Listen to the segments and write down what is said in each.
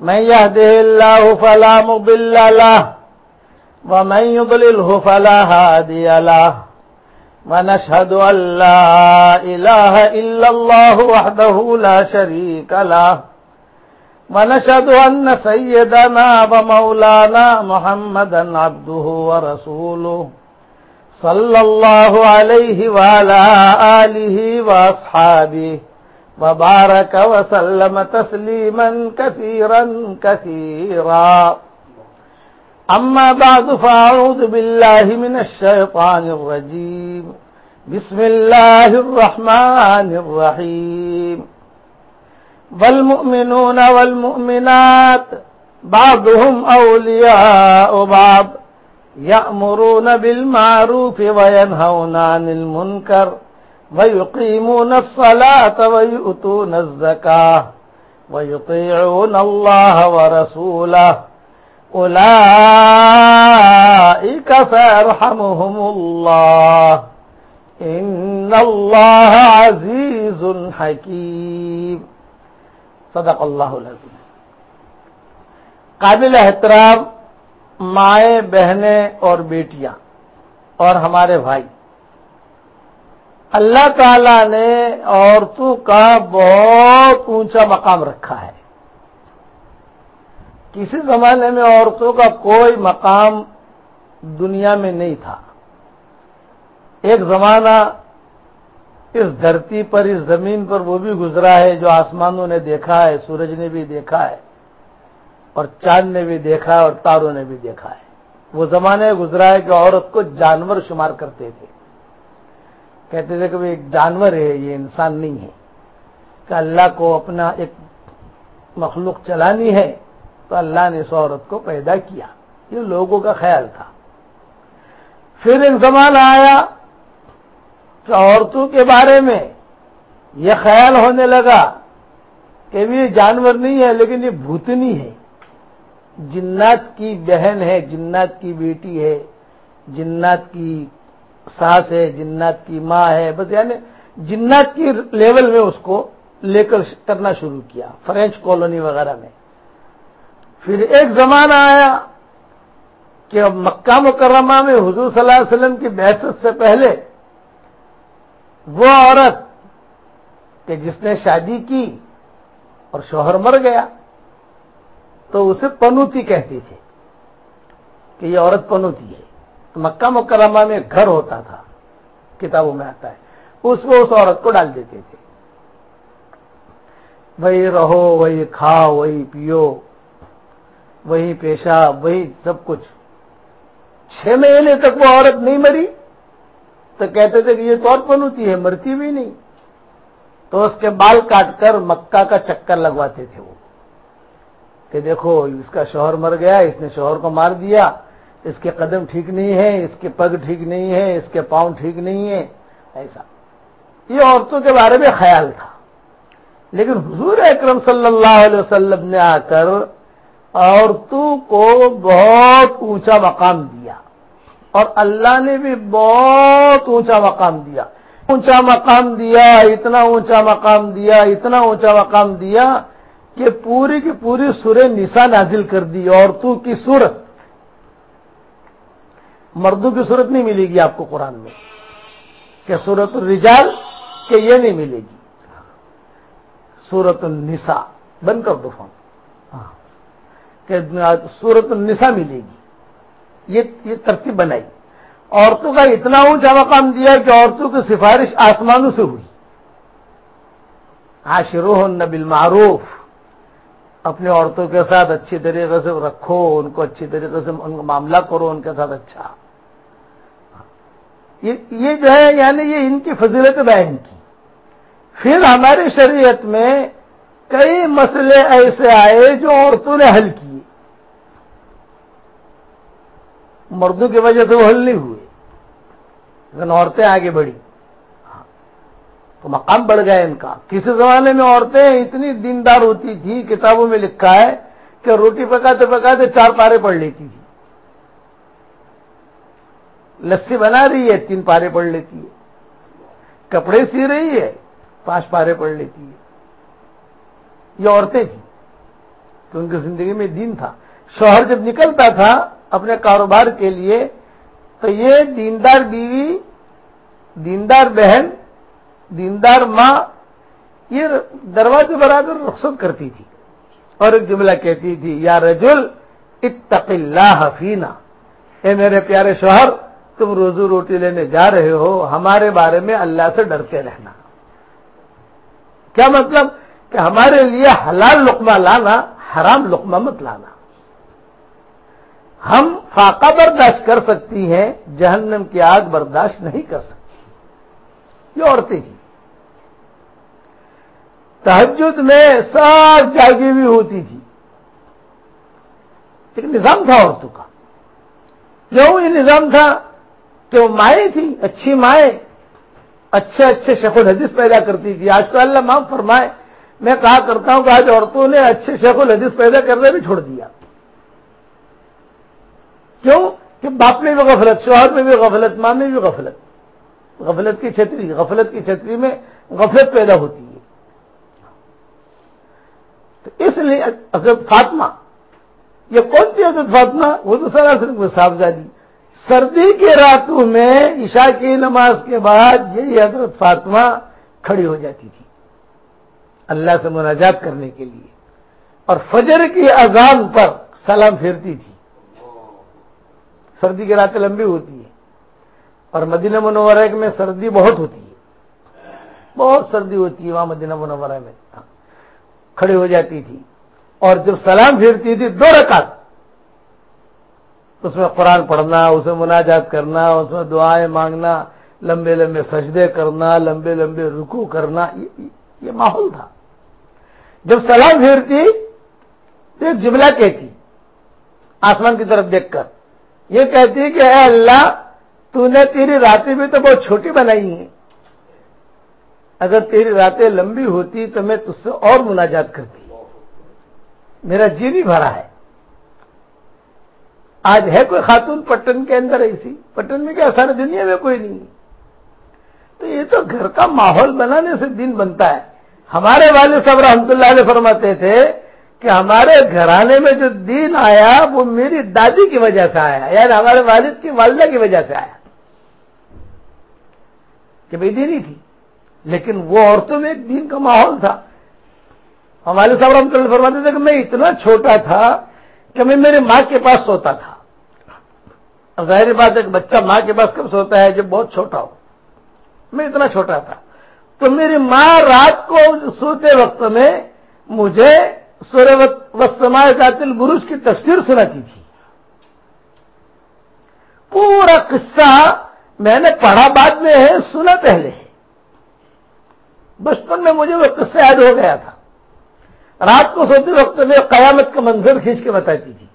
من يهده الله فلا مضل له، ومن يضلله فلا هادي له. ونشهد أن لا إله إلا الله وحده لا شريك له. ونشهد أن سيدنا ومولانا محمدا عبده ورسوله صلى الله عليه وعلى آله وأصحابه وبارك وسلم تسليما كثيرا كثيرا. أما بعد، فأعوذ بالله من الشيطان الرجيم. بسم الله الرحمن الرحيم. والمؤمنون والمؤمنات، بعضهم أولياء بعض، يأمرون بالمعروف وينهون عن المنكر. ويقيمون الصلاة ويؤتون الزكاة ويطيعون الله ورسوله أولئك سيرحمهم الله إن الله عزيز حكيم صدق اللہ العظیم۔ قابل احترام مائیں، بہنیں اور بیٹیاں اور ہمارے بھائی۔ اللہ تعالی نے عورتوں کا بہت اونچا مقام رکھا ہے۔ کسی زمانے میں عورتوں کا کوئی مقام دنیا میں نہیں تھا۔ ایک زمانہ اس دھرتی پر، اس زمین پر وہ بھی گزرا ہے جو آسمانوں نے دیکھا ہے، سورج نے بھی دیکھا ہے، اور چاند نے بھی دیکھا ہے، اور تاروں نے بھی دیکھا ہے۔ وہ زمانے گزرا ہے کہ عورت کو جانور شمار کرتے تھے۔ کہتے تھے کہ وہ ایک جانور ہے، یہ انسان نہیں ہے۔ کہ اللہ کو اپنا ایک مخلوق چلانی ہے تو اللہ نے اس عورت کو پیدا کیا۔ یہ لوگوں کا خیال تھا۔ پھر ایک زمانہ آیا کہ عورتوں کے بارے میں یہ خیال ہونے لگا کہ یہ جانور نہیں ہے، لیکن یہ بھوتنی ہے۔ جنات کی بہن ہے، جنات کی بیٹی ہے، جنات کی ساس ہے، جنات کی ماں ہے، بس یعنی جنات کی لیول میں اس کو لے کر کرنا شروع کیا فرینچ کالونی وغیرہ میں۔ پھر ایک زمانہ آیا کہ مکہ مکرمہ میں حضور صلی اللہ علیہ وسلم کی بحثت سے پہلے وہ عورت کہ جس نے شادی کی اور شوہر مر گیا تو اسے پنوتی کہتی تھی کہ یہ عورت پنوتی ہے۔ مکہ مکرمہ میں گھر ہوتا تھا، کتابوں میں آتا ہے۔ اس میں اس عورت کو ڈال دیتے تھے۔ وہی رہو، وہی کھاؤ، وہی پیو، وہی پیشاب، وہی سب کچھ۔ چھ مہینے تک وہ عورت نہیں مری۔ تو کہتے تھے کہ یہ تو اور پنوتی ہے، مرتی بھی نہیں۔ تو اس کے بال کاٹ کر مکہ کا چکر لگواتے تھے وہ۔ کہ دیکھو، اس کا شوہر مر گیا، اس نے شوہر کو مار دیا۔ اس کے قدم ٹھیک نہیں ہے اس کے پگ ٹھیک نہیں ہے اس کے پاؤں ٹھیک نہیں ہے ایسا۔ یہ عورتوں کے بارے میں خیال تھا۔ لیکن حضور اکرم صلی اللہ علیہ وسلم نے آ کر عورتوں کو بہت اونچا مقام دیا۔ اور اللہ نے بھی بہت اونچا مقام دیا۔ اونچا مقام دیا، اتنا اونچا مقام دیا، اتنا اونچا مقام دیا کہ پوری کی پوری سورہ نسا نازل کر دی، عورتوں کی صورت۔ مردوں کی صورت نہیں ملے گی آپ کو قرآن میں، کہ سورت الرجال کہ یہ نہیں ملے گی۔ سورت النساء، بند کر دو فون۔ ہاں۔ کہ سورت النساء ملے گی۔ یہ ترتیب بنائی۔ عورتوں کا اتنا اونچا مقام دیا کہ عورتوں کی سفارش آسمانوں سے ہوئی۔ عاشرو بالمعروف۔ معروف اپنی عورتوں کے ساتھ اچھی طریقے سے رکھو، ان کو اچھی طریقے سے ان کا معاملہ کرو، ان کے ساتھ اچھا۔ یہ جو ہے یعنی یہ ان کی فضیلت بیان کی۔ پھر ہماری شریعت میں کئی مسئلے ایسے آئے جو عورتوں نے حل کیے۔ مردوں کی وجہ سے وہ حل نہیں ہوئے۔ لیکن عورتیں آگے بڑھی۔ تو مقام بڑھ گیا ان کا۔ کسی زمانے میں عورتیں اتنی دیندار ہوتی تھی کتابوں میں لکھا ہے کہ روٹی پکاتے پکاتے چار پارے پڑھ لیتی تھی۔ لسی بنا رہی ہے، تین پارے پڑھ لیتی ہے۔ کپڑے سی رہی ہے، پانچ پارے پڑھ لیتی ہے۔ یہ عورتیں تھیں کہ ان کی زندگی میں دین تھا۔ شوہر جب نکلتا تھا اپنے کاروبار کے لیے، تو یہ دیندار بیوی، دیندار بہن دیندار ماں یہ دروازے برابر رخصت کرتی تھی اور ایک جملہ کہتی تھی، یا رجل، اتق اللہ فینا۔ اے میرے پیارے شوہر، تم روزو روٹی لینے جا رہے ہو، ہمارے بارے میں اللہ سے ڈرتے رہنا۔ کیا مطلب؟ کہ ہمارے لیے حلال لقمہ لانا، حرام لقمہ مت لانا۔ ہم فاقہ برداشت کر سکتی ہیں، جہنم کی آگ برداشت نہیں کر سکتی۔ یہ عورتیں تھیں۔ تحجد میں سب جاگی ہوئی ہوتی تھی۔ ایک نظام تھا عورتوں کا۔ کیوں یہ نظام تھا کہ وہ مائیں تھی اچھی مائیں، اچھے اچھے شیخ الحدیث پیدا کرتی تھی۔ آج تو اللہ معاف فرمائے۔ میں کہا کرتا ہوں کہ آج عورتوں نے اچھے شیخ الحدیث پیدا کرنے بھی چھوڑ دیا۔ کیوں؟ کہ باپ میں بھی غفلت، شوہر میں بھی غفلت، ماں میں بھی غفلت۔ غفلت کی چھتری، غفلت کی چھتری میں غفلت پیدا ہوتی ہے۔ تو اس لیے حضرت فاطمہ، یہ کون سی حضرت فاطمہ؟ وہ تو سراسر صاحبزادی سردی کے راتوں میں عشاء کی نماز کے بعد یہی حضرت فاطمہ کھڑی ہو جاتی تھی۔ اللہ سے مناجات کرنے کے لیے۔ اور فجر کی اذان پر سلام پھیرتی تھی۔ سردی کی راتیں لمبی ہوتی ہے۔ اور مدینہ منورہ میں سردی بہت ہوتی ہے۔ بہت سردی ہوتی ہے وہاں مدینہ منورہ میں۔ کھڑی ہو جاتی تھی اور جب سلام پھیرتی تھی دو رکعت، اس میں قرآن پڑھنا اسے مناجات کرنا، اس میں دعائیں مانگنا، لمبے لمبے سجدے کرنا، لمبے لمبے رکو کرنا یہ ماحول تھا۔ جب سلام پھیرتی، تو ایک جملہ کہتی، آسمان کی طرف دیکھ کر، یہ کہتی کہ اے اللہ، تو نے تیری راتیں بھی تو بہت چھوٹی بنائی ہیں۔ اگر تیری راتیں لمبی ہوتی تو میں تج سے اور مناجات کرتی۔ میرا جی نہیں بھرا ہے۔ آج ہے کوئی خاتون پٹن کے اندر ایسی؟ پٹن میں کیا سارے دنیا میں کوئی نہیں تو یہ تو گھر کا ماحول بنانے سے دن بنتا ہے۔ ہمارے والد صاحب رحمت اللہ علیہ فرماتے تھے کہ ہمارے گھرانے میں جو دین آیا وہ میری دادی کی وجہ سے آیا یعنی ہمارے والد کی والدہ کی وجہ سے آیا۔ کہ بھائی دینی تھی؟ لیکن وہ عورتوں میں ایک دین کا ماحول تھا۔ ہمارے صاحب رحمۃ اللہ فرماتے تھے کہ میں اتنا چھوٹا تھا کہ میں میری ماں کے پاس سوتا تھا۔ اب ظاہر بات ہے کہ بچہ ماں کے پاس کب سوتا ہے؟ جب بہت چھوٹا ہو۔ میں اتنا چھوٹا تھا۔ تو میری ماں رات کو سوتے وقت میں مجھے سورہ وسما قاتل برج کی تفسیر سناتی تھی۔ پورا قصہ میں نے پڑھا بعد میں ہے، سنا پہلے۔ بچپن میں مجھے وہ قصہ یاد ہو گیا تھا۔ رات کو سوتے وقت میں قیامت کا منظر کھینچ کے بتاتی تھی۔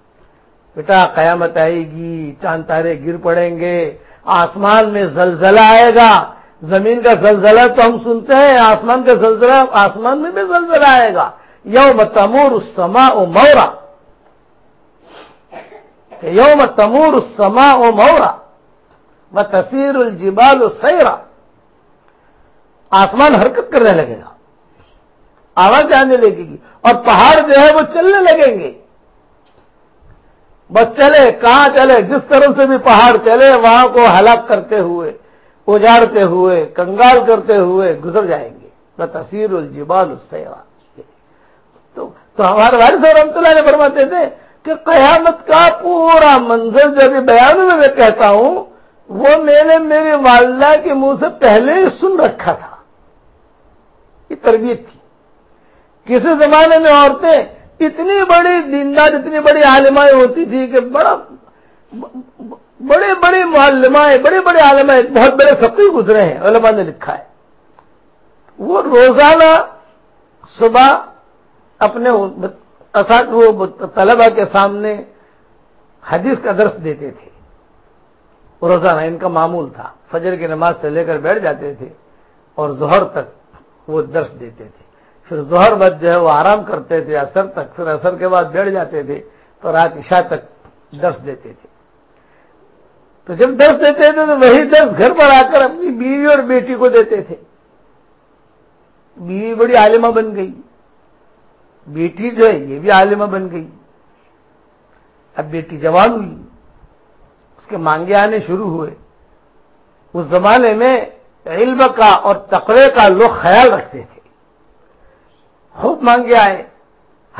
بیٹا، قیامت آئے گی، چاند تارے گر پڑیں گے، آسمان میں زلزلہ آئے گا۔ زمین کا زلزلہ تو ہم سنتے ہیں، آسمان کا زلزلہ، آسمان میں بھی زلزلہ آئے گا۔ یوم تمور السما او مورا یوم تمور السما او مورا۔ و تصیر الجبال سیرا۔ آسمان حرکت کرنے لگے گا۔ آواز آنے لگے گی۔ اور پہاڑ جو ہے وہ چلنے لگیں گے۔ بس چلے، کہاں چلے؟ جس طرف سے بھی پہاڑ چلے، وہاں کو ہلاک کرتے ہوئے، اجاڑتے ہوئے، کنگال کرتے ہوئے گزر جائیں گے۔ بس تصیر الجبال السیرا۔ تو ہمارے والد صاحب رحمۃ اللہ نے فرماتے تھے کہ قیامت کا پورا منظر جو بیان میں میں کہتا ہوں، وہ میں نے میری والدہ کے منہ سے پہلے ہی سن رکھا تھا۔ یہ تربیت تھی۔ کسی زمانے میں عورتیں اتنی بڑی دیندار، اتنی بڑی عالمائیں ہوتی تھی کہ بڑا، بڑے بڑے معلمائیں، بڑے بڑے عالمائیں، بہت بڑے فقیر گزرے ہیں، علماء نے لکھا ہے۔ وہ روزانہ صبح اپنے وہ طلبا کے سامنے حدیث کا درس دیتے تھے۔ روزانہ ان کا معمول تھا۔ فجر کی نماز سے لے کر بیٹھ جاتے تھے اور ظہر تک وہ درس دیتے تھے۔ پھر ظہر بعد جو ہے وہ آرام کرتے تھے اثر تک، پھر اثر کے بعد بیٹھ جاتے تھے تو رات عشاء تک درس دیتے تھے۔ تو جب درس دیتے تھے تو وہی درس گھر پر آ کر اپنی بیوی اور بیٹی کو دیتے تھے۔ بیوی بڑی عالمہ بن گئی۔ بیٹی جو ہے یہ بھی عالمہ بن گئی۔ اب بیٹی جوان ہوئی، اس کے مانگے آنے شروع ہوئے۔ اس زمانے میں علم کا اور تقوی کا لوگ خیال رکھتے تھے۔ خوب مانگے آئے،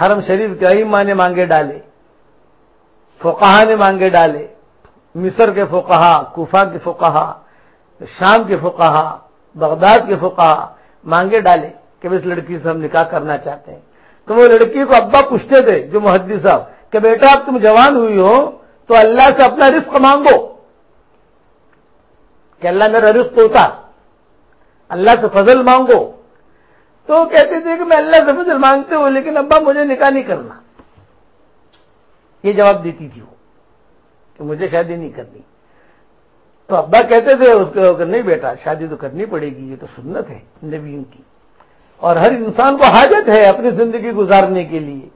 حرم شریف کے ماں نے مانگے ڈالے فوکہ نے مانگے ڈالے، مصر کے فوکہ کوفہ کے فوکہ شام کے فوکہ بغداد کے فوکہ مانگے ڈالے کہ اس لڑکی سے ہم نکاح کرنا چاہتے ہیں۔ تو وہ لڑکی کو ابا پوچھتے تھے، جو محدث صاحب، کہ بیٹا اب تم جوان ہوئی ہو تو اللہ سے اپنا رزق مانگو۔ کہ اللہ میرا رزق ہوتا۔ اللہ سے فضل مانگو۔ تو وہ کہتے تھے کہ میں اللہ سے فضل مانگتے ہوں، لیکن ابا مجھے نکاح نہیں کرنا۔ یہ جواب دیتی تھی وہ کہ مجھے شادی نہیں کرنی۔ تو ابا کہتے تھے اس کو نہیں بیٹا، شادی تو کرنی پڑے گی، یہ تو سنت ہے نبیوں کی۔ اور ہر انسان کو حاجت ہے اپنی زندگی گزارنے کے لیے۔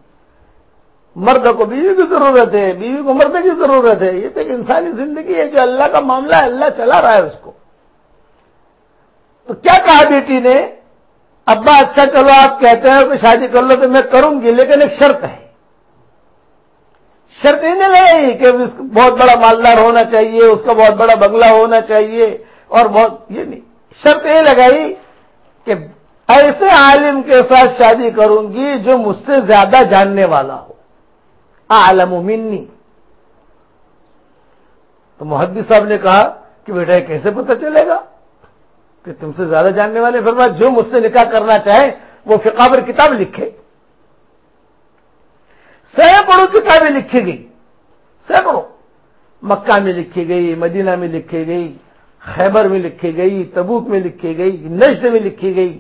مرد کو بیوی کی ضرورت ہے، بیوی کو مرد کی ضرورت ہے۔ یہ تو ایک انسانی زندگی ہے، جو اللہ کا معاملہ ہے، اللہ چلا رہا ہے اس کو۔ تو کیا کہا بیٹی نے؟ ابا اچھا چلو، آپ کہتے ہیں کہ شادی کر لو تو میں کروں گی، لیکن ایک شرط ہے۔ شرط ہی نہیں لگائی کہ بہت بڑا مالدار ہونا چاہیے، اس کا بہت بڑا بنگلہ ہونا چاہیے، اور بہت یہ نہیں۔ شرط یہ لگائی کہ ایسے عالم کے ساتھ شادی کروں گی جو مجھ سے زیادہ جاننے والا ہو۔ عالم منی۔ تو محدث صاحب نے کہا کہ بیٹا، یہ کیسے پتہ چلے گا؟ کہ تم سے زیادہ جاننے والے فرما جو مجھ سے نکاح کرنا چاہے وہ فقابر کتاب لکھے سینکڑوں کتابیں لکھی گئی سینکڑوں مکہ میں لکھی گئی مدینہ میں لکھی گئی خیبر میں لکھی گئی تبوک میں لکھی گئی نجد میں لکھی گئی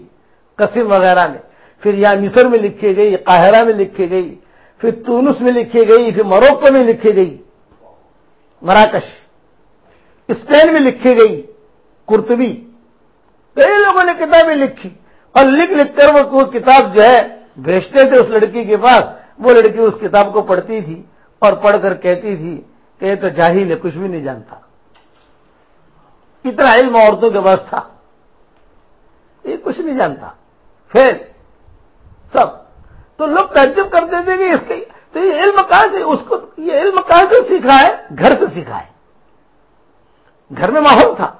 قسم وغیرہ میں پھر یا مصر میں لکھی گئی قاہرہ میں لکھی گئی پھر تونس میں لکھی گئی پھر مروکو میں لکھی گئی مراکش اسپین میں لکھی گئی کرتبی کئی لوگوں نے کتابیں لکھی اور لکھ لکھ کر وہ کتاب جو ہے بھیجتے تھے اس لڑکی کے پاس، وہ لڑکی اس کتاب کو پڑھتی تھی اور پڑھ کر کہتی تھی کہ یہ تو جاہل ہے، کچھ بھی نہیں جانتا۔ اتنا علم عورتوں کے پاس تھا۔ یہ کچھ نہیں جانتا۔ پھر سب۔ تو لوگ تعجب کرتے تھے کہ اس کے تو یہ علم کہاں سے، اس کو یہ علم کہاں سے سیکھا ہے؟ گھر سے سیکھا ہے۔ گھر میں ماحول تھا۔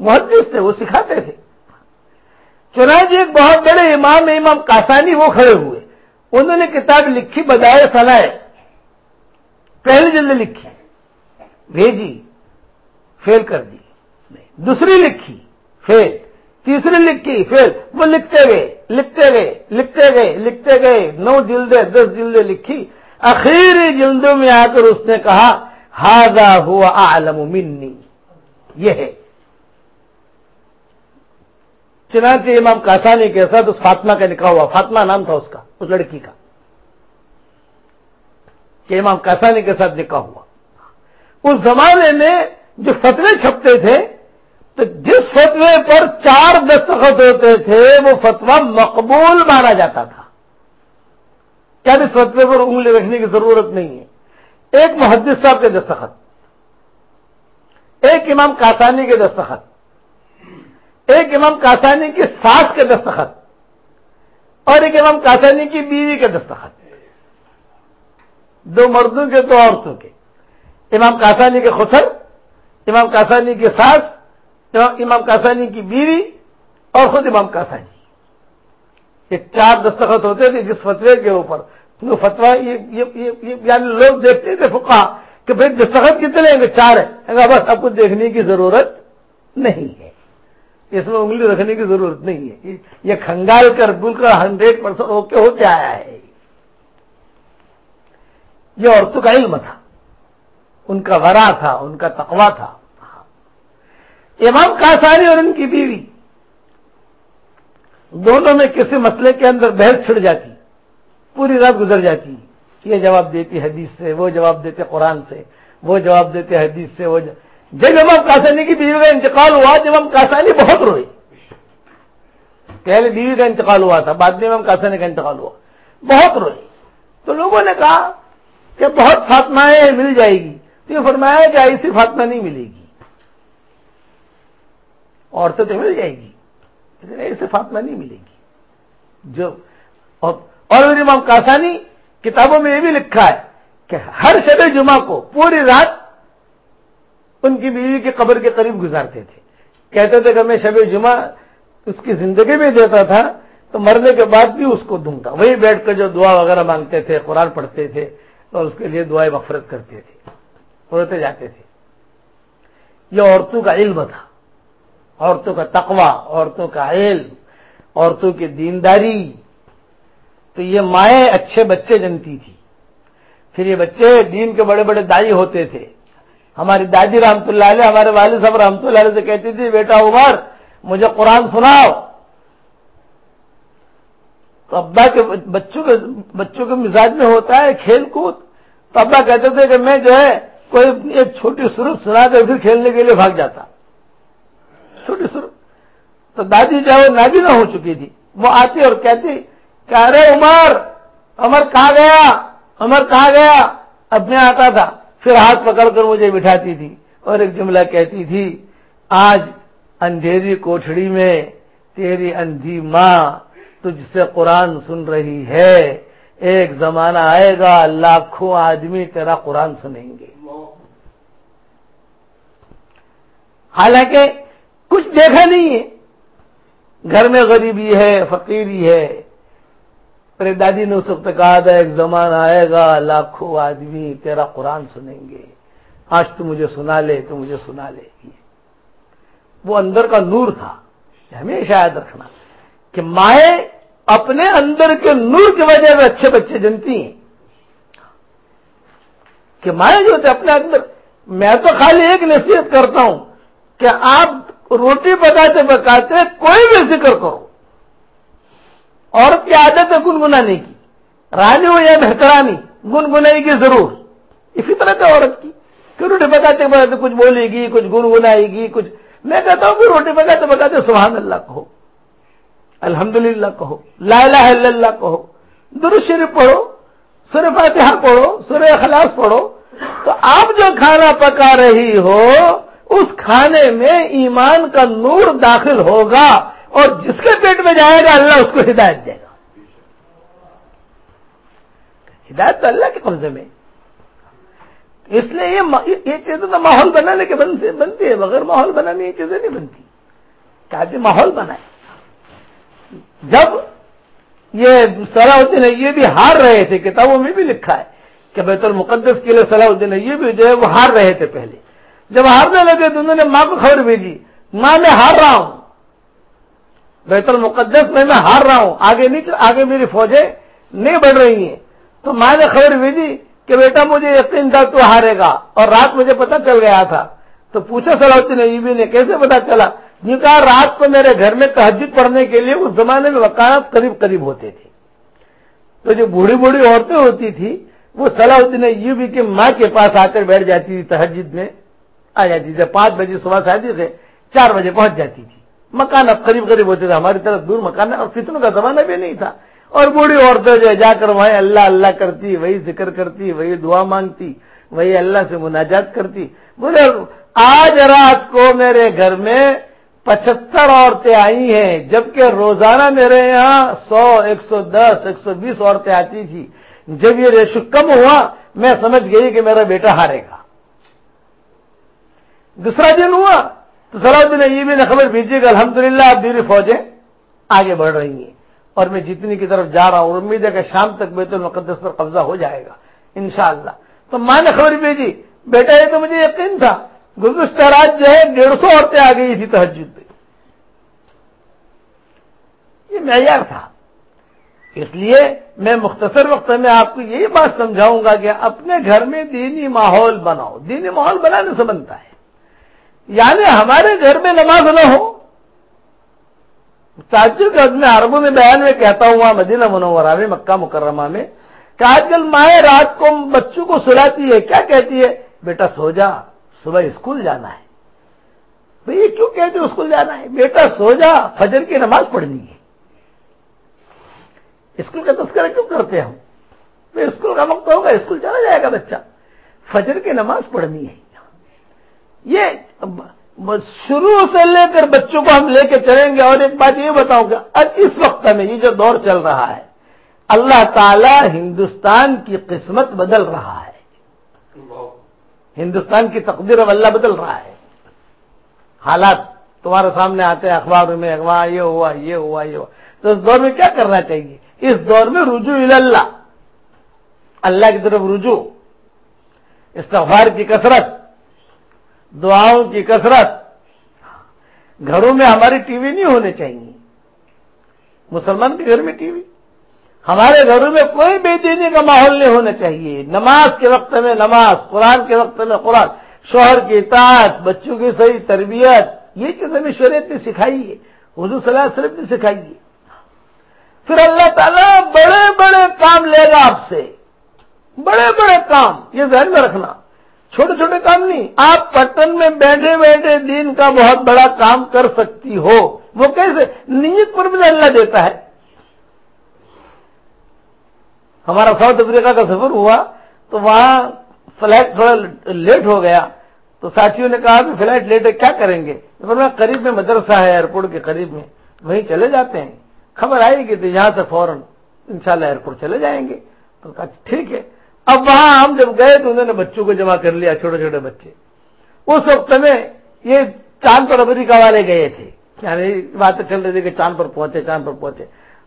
محدث تھے، وہ سکھاتے تھے۔ چنانچہ ایک بہت بڑے امام امام کاسانی وہ کھڑے ہوئے۔ انہوں نے کتاب لکھی بجائے سنائے پہلی جلد لکھی۔ بھیجی، فیل کر دی۔ دوسری لکھی، فیل۔ تیسری لکھی، فیل۔ وہ لکھتے گئے لکھتے گئے لکھتے گئے لکھتے گئے۔ نو جلدیں، دس جلدیں لکھی۔ اخیری جلدوں میں آ کر اس نے کہا ہاضا ہوا عالم منی یہ ہے۔ چنانچہ امام کاسانی کے ساتھ اس فاطمہ کا نکاح ہوا۔ فاطمہ نام تھا اس کا، اس لڑکی کا، کہ امام کاسانی کے ساتھ نکاح ہوا۔ اس زمانے میں جو فتوے چھپتے تھے، تو جس فتوے پر چار دستخط ہوتے تھے، وہ فتوا مقبول مانا جاتا تھا۔ کیا اس فتوے پر انگلی رکھنے کی ضرورت نہیں ہے؟ ایک محدث صاحب کے دستخط، ایک امام کاسانی کے دستخط۔ ایک امام کاسانی کی ساس کے دستخط اور ایک امام کاسانی کی بیوی کے دستخط۔ دو مردوں کے، دو عورتوں کے۔ امام کاسانی کے خسر، امام کاسانی کی ساس، امام کاسانی کی بیوی اور خود امام کاسانی یہ چار دستخط ہوتے تھے جس فتوے کے اوپر۔ تو فتوا یعنی لوگ دیکھتے تھے فکا کہ بھائی دستخط کتنے ہیں؟ چار ہے بس اب کچھ دیکھنے کی ضرورت نہیں ہے۔ اس میں انگلی رکھنے کی ضرورت نہیں ہے۔ یہ کھنگال کر بالکل ہنڈریڈ پرسینٹ اوکے ہوتے آیا ہے۔ یہ عورتوں کا علم تھا۔ ان کا ورا تھا، ان کا تقوا تھا۔ امام کاسانی اور ان کی بیوی دونوں میں کسی مسئلے کے اندر بحث چھڑ جاتی، پوری رات گزر جاتی۔ یہ جواب دیتی حدیث سے، وہ جواب دیتے قرآن سے۔ وہ جواب دیتے حدیث سے، وہ جب امام کاسانی کی بیوی کا انتقال ہوا، جب ہم کاسانی بہت روئے پہلے بیوی کا انتقال ہوا تھا، بعد میں امام کاسانی کا انتقال ہوا۔ بہت روئے تو لوگوں نے کہا کہ بہت فاطمائیں مل جائے گی۔ تو یہ فرمایا کہ ایسی فاطمہ نہیں ملے گی۔ عورتیں تو مل جائے گی، لیکن ایسے فاطمہ نہیں ملے گی۔ جو، اور امام کاسانی کتابوں میں یہ بھی لکھا ہے کہ ہر شب جمعہ کو پوری رات ان کی بیوی کے قبر کے قریب گزارتے تھے۔ کہتے تھے کہ میں شب جمعہ اس کی زندگی میں دیتا تھا، تو مرنے کے بعد بھی اس کو دوں گا۔ وہی بیٹھ کر جو دعا وغیرہ مانگتے تھے، قرآن پڑھتے تھے، اور اس کے لیے دعائیں مفرت کرتے تھے ہوتے جاتے تھے۔ یہ عورتوں کا علم تھا، عورتوں کا تقوی، عورتوں کا علم، عورتوں کی دینداری۔ تو یہ مائیں اچھے بچے جنتی تھی۔ پھر یہ بچے دین کے بڑے بڑے دائی ہوتے تھے۔ ہماری دادی رحمت اللہ علیہ، ہمارے والد صاحب رحمت اللہ علیہ سے کہتی تھی، بیٹا عمر، مجھے قرآن سناؤ. تو ابا کے بچوں کے بچوں کے مزاج میں ہوتا ہے کھیل کود۔ تو ابا کہتے تھے کہ میں جو ہے کوئی ایک چھوٹی سرت سنا کر پھر کھیلنے کے لیے بھاگ جاتا۔ چھوٹی سرت تو دادی جو ہے وہ نہ ہو چکی تھی۔ وہ آتی اور کہتی، کہ ارے عمر عمر کہاں گیا؟ عمر کہاں گیا؟ اب میں آتا تھا۔ پھر ہاتھ پکڑ کر مجھے بٹھاتی تھی اور ایک جملہ کہتی تھی، آج اندھیری کوٹڑی میں تیری اندھی ماں تجھ سے قرآن سن رہی ہے۔ ایک زمانہ آئے گا، لاکھوں آدمی تیرا قرآن سنیں گے۔ حالانکہ کچھ دیکھا نہیں ہے۔ گھر میں غریبی ہے، فقیری ہے میرے دادی نے اس وقت کہا تھا، ایک زمانہ آئے گا، لاکھوں آدمی تیرا قرآن سنیں گے۔ آج تو مجھے سنا لے، تو مجھے سنا لے۔ وہ اندر کا نور تھا ہمیشہ یاد رکھنا کہ مائیں اپنے اندر کے نور کی وجہ سے اچھے بچے جنتی ہیں۔ کہ مائیں جو ہوتے اپنے اندر، میں تو خالی ایک نصیحت کرتا ہوں کہ آپ روٹی پکاتے پکاتے کوئی بھی ذکر کرو۔ عورت کی عادت ہے گنگنانے کی۔ رانی ہو یا بہترانی گنگنائی کی ضرور۔ یہ فطرت ہے عورت کی۔ کہ روٹی پکاتے پکاتے کچھ بولے گی، کچھ گنگنائے گی، کچھ۔ میں کہتا ہوں کہ روٹی پکاتے پکاتے سبحان اللہ کہو۔ الحمد للہ کہو۔ لا الہ الا اللہ کہو۔ درست شریف پڑھو سر فاتحہ پڑھو سر اخلاص پڑھو۔ تو آپ جو کھانا پکا رہی ہو، اس کھانے میں ایمان کا نور داخل ہوگا۔ اور جس کے پیٹ میں جائے گا اللہ اس کو ہدایت دے گا۔ ہدایت تو اللہ کے قبضے میں۔ اس لیے یہ چیزیں تو ماحول بنانے کے بنتی ہے بغیر ماحول بنانے یہ چیزیں نہیں بنتی۔ کہ ماحول بنائے۔ جب یہ صلاح الدین یہ بھی ہار رہے تھے، کتابوں میں بھی لکھا ہے کہ بیت المقدس کے لیے صلاح الدین یہ بھی جو ہے وہ ہار رہے تھے پہلے۔ جب ہارنے لگے تو انہوں نے ماں کو خبر بھیجی، ماں میں ہار رہا ہوں۔ بیت المقدس میں میں ہار رہا ہوں۔ آگے نیچے آگے میری فوجیں نہیں بڑھ رہی ہیں۔ تو ماں نے خبر بھیجی کہ بیٹا مجھے یقین تھا تو ہارے گا۔ اور رات مجھے پتا چل گیا تھا۔ تو پوچھا صلاح الدین ایبی نے کیسے پتا چلا؟ جن کہا رات کو میرے گھر میں تحجد پڑھنے کے لیے اس زمانے میں وکالت قریب قریب ہوتے تھے۔ تو جو بوڑھی بوڑھی عورتیں ہوتی تھی، وہ صلاح الدین یوبی کے ماں کے پاس آ کر بیٹھ جاتی تھی تحجد میں۔ آ جاتی تھی۔ پانچ بجے صبح سے آتی تھے چار بجے پہنچ جاتی تھی۔ مکان اب قریب قریب ہوتے تھے، ہماری طرف دور مکان اور فتنوں کا زمانہ بھی نہیں تھا۔ اور بوڑھی عورتیں جو جا کر وہیں اللہ اللہ کرتی، وہی ذکر کرتی، وہی دعا مانگتی، وہی اللہ سے مناجات کرتی۔ بولے، آج رات کو میرے گھر میں پچہتر عورتیں آئی ہیں، جبکہ روزانہ میرے یہاں سو، ایک سو دس، ایک سو بیس عورتیں آتی تھی جب یہ ریشو کم ہوا، میں سمجھ گئی کہ میرا بیٹا ہارے گا۔ دوسرا دن ہوا تو صلاح الدین یہ بھی نے خبر بھیجیے کہ الحمدللہ اب میری فوجیں آگے بڑھ رہی ہیں اور میں جتنی کی طرف جا رہا ہوں، اور امید ہے کہ شام تک بیت المقدس پر قبضہ ہو جائے گا، انشاءاللہ۔ تو ماں نے خبر بھیجی، بیٹا یہ تو مجھے یقین تھا، گزشتہ رات جو ہے ڈیڑھ سو عورتیں آ گئی تھی تحجد پہ۔ یہ معیار تھا۔ اس لیے میں مختصر وقت میں آپ کو یہی بات سمجھاؤں گا کہ اپنے گھر میں دینی ماحول بناؤ۔ دینی ماحول بنانے سے بنتا ہے۔ یعنی ہمارے گھر میں نماز نہ ہو۔ تعجب کے میں عربوں میں بیان میں کہتا ہوں مدینہ منورہ میں، مکہ مکرمہ میں، کہ آج کل مائیں رات کو بچوں کو سلاتی ہے، کیا کہتی ہے؟ بیٹا سو جا، صبح اسکول جانا ہے۔ بھائی کیوں کہتے اسکول جانا ہے؟ بیٹا سو جا، فجر کی نماز پڑھنی ہے۔ اسکول کا تذکرہ کیوں کرتے ہیں ہم بھائی اسکول کا وقت ہوگا، اسکول چلا جائے گا بچہ۔ فجر کی نماز پڑھنی ہے۔ یہ شروع سے لے کر بچوں کو ہم لے کے چلیں گے اور ایک بات یہ بتاؤں گا اس وقت میں یہ جو دور چل رہا ہے، اللہ تعالی ہندوستان کی قسمت بدل رہا ہے۔ ہندوستان کی تقدیر اب اللہ بدل رہا ہے۔ حالات تمہارے سامنے آتے ہیں، اخبار میں اخبار یہ ہوا یہ ہوا یہ ہوا۔ تو اس دور میں کیا کرنا چاہیے؟ اس دور میں رجوع اللہ۔ اللہ کی طرف رجوع۔ استغفار کی کثرت۔ دعاؤں کی کثرت۔ گھروں میں ہماری ٹی وی نہیں ہونے چاہیے۔ مسلمان کے گھر میں ٹی وی۔ ہمارے گھروں میں کوئی بے دینی کا ماحول نہیں ہونا چاہیے۔ نماز کے وقت میں نماز، قرآن کے وقت میں قرآن۔ شوہر کی اطاعت، بچوں کی صحیح تربیت، یہ چیز ہمیں شریعت نے سکھائی ہے۔ حضور صلی اللہ علیہ وسلم نے سکھائی ہے۔ پھر اللہ تعالیٰ بڑے بڑے کام لے گا آپ سے۔ بڑے بڑے کام، یہ ذہن میں رکھنا۔ چھوٹے چھوٹے کام نہیں۔ آپ پٹن میں بیٹھے بیٹھے دین کا بہت بڑا کام کر سکتی ہو۔ وہ کیسے؟ نیت پر بھی اللہ دیتا ہے۔ ہمارا ساؤتھ افریقہ کا سفر ہوا تو وہاں فلائٹ تھوڑا لیٹ ہو گیا۔ تو ساتھیوں نے کہا کہ فلائٹ لیٹ ہے، کیا کریں گے؟ قریب میں مدرسہ ہے ایئرپورٹ کے قریب میں۔ وہیں چلے جاتے ہیں۔ خبر آئے گی تو یہاں سے فوراً انشاءاللہ ایئرپورٹ چلے جائیں گے۔ تو کہا، ٹھیک ہے۔ اب وہاں ہم جب گئے تو انہوں نے بچوں کو جمع کر لیا، چھوٹے چھوٹے بچے۔ اس وقت میں یہ چاند پر امریکہ والے گئے تھے۔ یعنی باتیں چل رہی تھی کہ چاند پر پہنچے، چاند پر پہنچے۔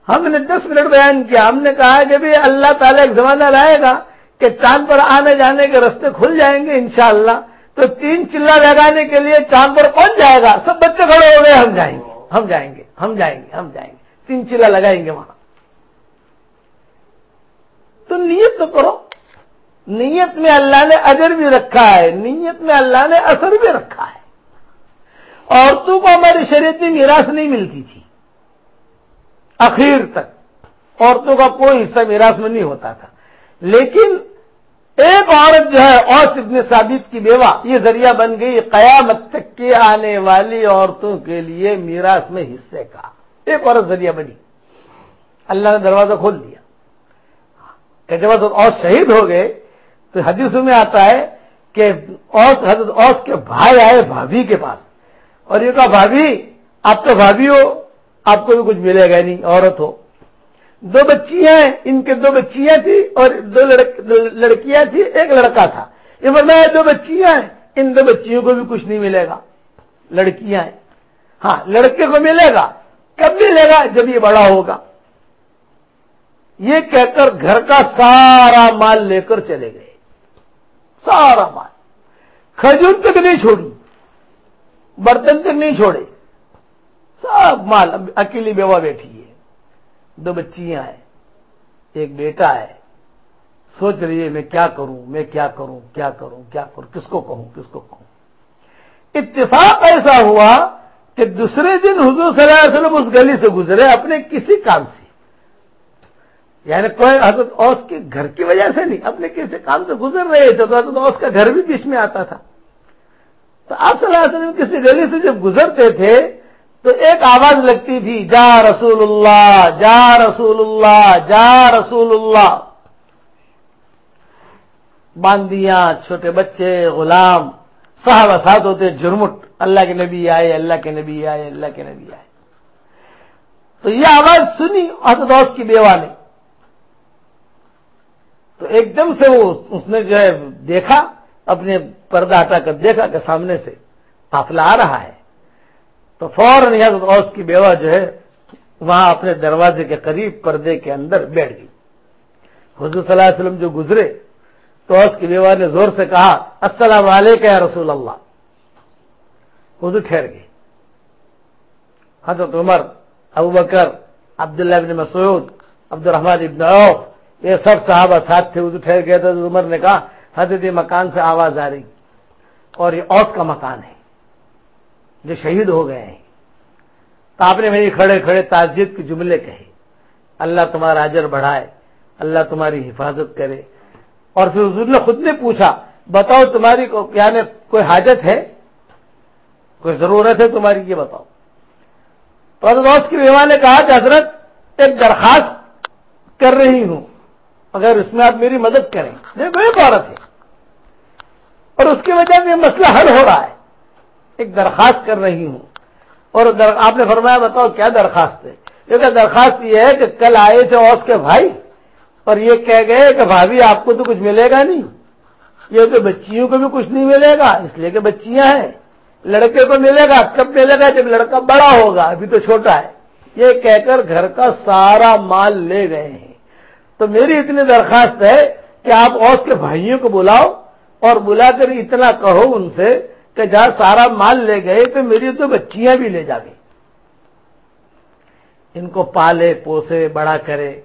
ہم نے دس منٹ بیان کیا۔ ہم نے کہا کہ بھی اللہ تعالیٰ ایک زمانہ لائے گا کہ چاند پر آنے جانے کے رستے کھل جائیں گے انشاءاللہ۔ تو تین چلا لگانے کے لیے چاند پر پہنچ جائے گا؟ سب بچے کھڑے ہو گئے۔ ہم جائیں گے، ہم جائیں گے، ہم جائیں گے، ہم جائیں گے۔ تین چلا لگائیں گے وہاں۔ تو نیت تو کرو۔ نیت میں اللہ نے اجر بھی رکھا ہے، نیت میں اللہ نے اثر بھی رکھا ہے۔ عورتوں کو ہماری شریعت میں میراث نہیں ملتی تھی۔ اخیر تک عورتوں کا کوئی حصہ میراث میں نہیں ہوتا تھا۔ لیکن ایک عورت جو ہے اور ابن ثابت کی بیوہ، یہ ذریعہ بن گئی قیامت تک کے آنے والی عورتوں کے لیے میراث میں حصے کا۔ ایک عورت ذریعہ بنی۔ اللہ نے دروازہ کھول دیا۔ کہ جب اور شہید ہو گئے تو حدیثوں میں آتا ہے کہ اوس، حضرت اوس کے بھائی آئے بھابھی کے پاس۔ اور یہ کہا، بھابھی، آپ تو بھابھی ہو، آپ کو بھی کچھ ملے گا نہیں، عورت ہو۔ دو بچیاں ہیں، ان کے دو بچیاں تھیں اور دو لڑکیاں تھیں، ایک لڑکا تھا۔ یہ فرمایا، دو بچیاں ہیں، ان دو بچیوں کو بھی کچھ نہیں ملے گا۔ لڑکیاں ہیں۔ ہاں لڑکے کو ملے گا، کب ملے گا؟ جب یہ بڑا ہوگا۔ یہ کہہ کر گھر کا سارا مال لے کر چلے گئے۔ سارا مال۔ کھجور تک نہیں چھوڑی، برتن تک نہیں چھوڑے۔ سب مال اکیلی بیوہ بیٹھی ہے۔ دو بچیاں ہیں، ایک بیٹا ہے۔ سوچ رہی ہے میں کیا کروں، میں کیا کروں کیا کروں کیا کروں، کس کو کہوں، کس کو کہوں۔ اتفاق ایسا ہوا کہ دوسرے دن حضور صلی اللہ علیہ وسلم اس گلی سے گزرے، اپنے کسی کام سے۔ یعنی کوئی حضرت اوس کے گھر کی وجہ سے نہیں، اپنے کسی کام سے گزر رہے تھے تو حضرت اوس کا گھر بھی بیچ میں آتا تھا۔ تو آپ صلی اللہ علیہ وسلم کسی گلی سے جب گزرتے تھے تو ایک آواز لگتی تھی، جا رسول اللہ، جا رسول اللہ، جا رسول اللہ۔ باندیاں، چھوٹے بچے، غلام صاحب ساتھ ہوتے جرمٹ اللہ کے نبی آئے، اللہ کے نبی آئے، اللہ کے نبی آئے۔ تو یہ آواز سنی حضرت اوس کی بیوہ نے۔ تو ایک دم سے وہ اس نے جو ہے دیکھا، اپنے پردہ ہٹا کر دیکھا کہ سامنے سے قافلہ آ رہا ہے۔ تو فوراً حضرت اوس کی بیوہ جو ہے وہاں اپنے دروازے کے قریب پردے کے اندر بیٹھ گئی۔ حضور صلی اللہ علیہ وسلم جو گزرے، تو اوس کی بیوہ نے زور سے کہا، السلام علیکم یا رسول اللہ. حضور ٹھہر گئی حضرت عمر، ابو بکر، عبداللہ ابن مسعود عبد الرحمان ابن عوف یہ سب صحابہ ساتھ تھے وہ ٹھہر گئے تھے عمر نے کہا، حضرت مکان سے آواز آ رہی، اور یہ اوس کا مکان ہے، جو شہید ہو گئے ہیں۔ تو آپ نے میری کھڑے کھڑے تعزیت کے جملے کہے، اللہ تمہارا اجر بڑھائے، اللہ تمہاری حفاظت کرے۔ اور پھر حضور نے خود نے پوچھا، بتاؤ تمہاری کو یعنی کوئی حاجت ہے؟ کوئی ضرورت ہے تمہاری؟ یہ بتاؤ۔ تو حضرت کی بیوہ نے کہا کہ حضرت ایک درخواست کر رہی ہوں۔ اگر اس میں آپ میری مدد کریں۔ دیکھو ایک عورت ہے۔ اور اس کی وجہ سے یہ مسئلہ حل ہو رہا ہے۔ ایک درخواست کر رہی ہوں۔ اور آپ نے فرمایا، بتاؤ کیا درخواست ہے؟ کیونکہ درخواست یہ ہے کہ کل آئے تھے اوس کے بھائی۔ اور یہ کہہ گئے کہ بھابھی، آپ کو تو کچھ ملے گا نہیں۔ یہ تو بچیوں کو بھی کچھ نہیں ملے گا، اس لیے کہ بچیاں ہیں۔ لڑکے کو ملے گا، کب ملے گا؟ جب لڑکا بڑا ہوگا، ابھی تو چھوٹا ہے۔ یہ کہہ کر گھر کا سارا مال لے گئے ہیں۔ تو میری اتنی درخواست ہے کہ آپ اوس کے بھائیوں کو بلاؤ اور بلا کر اتنا کہو ان سے کہ جہاں سارا مال لے گئے تو میری تو بچیاں بھی لے جا گئی ان کو پالے، پوسے، بڑا کرے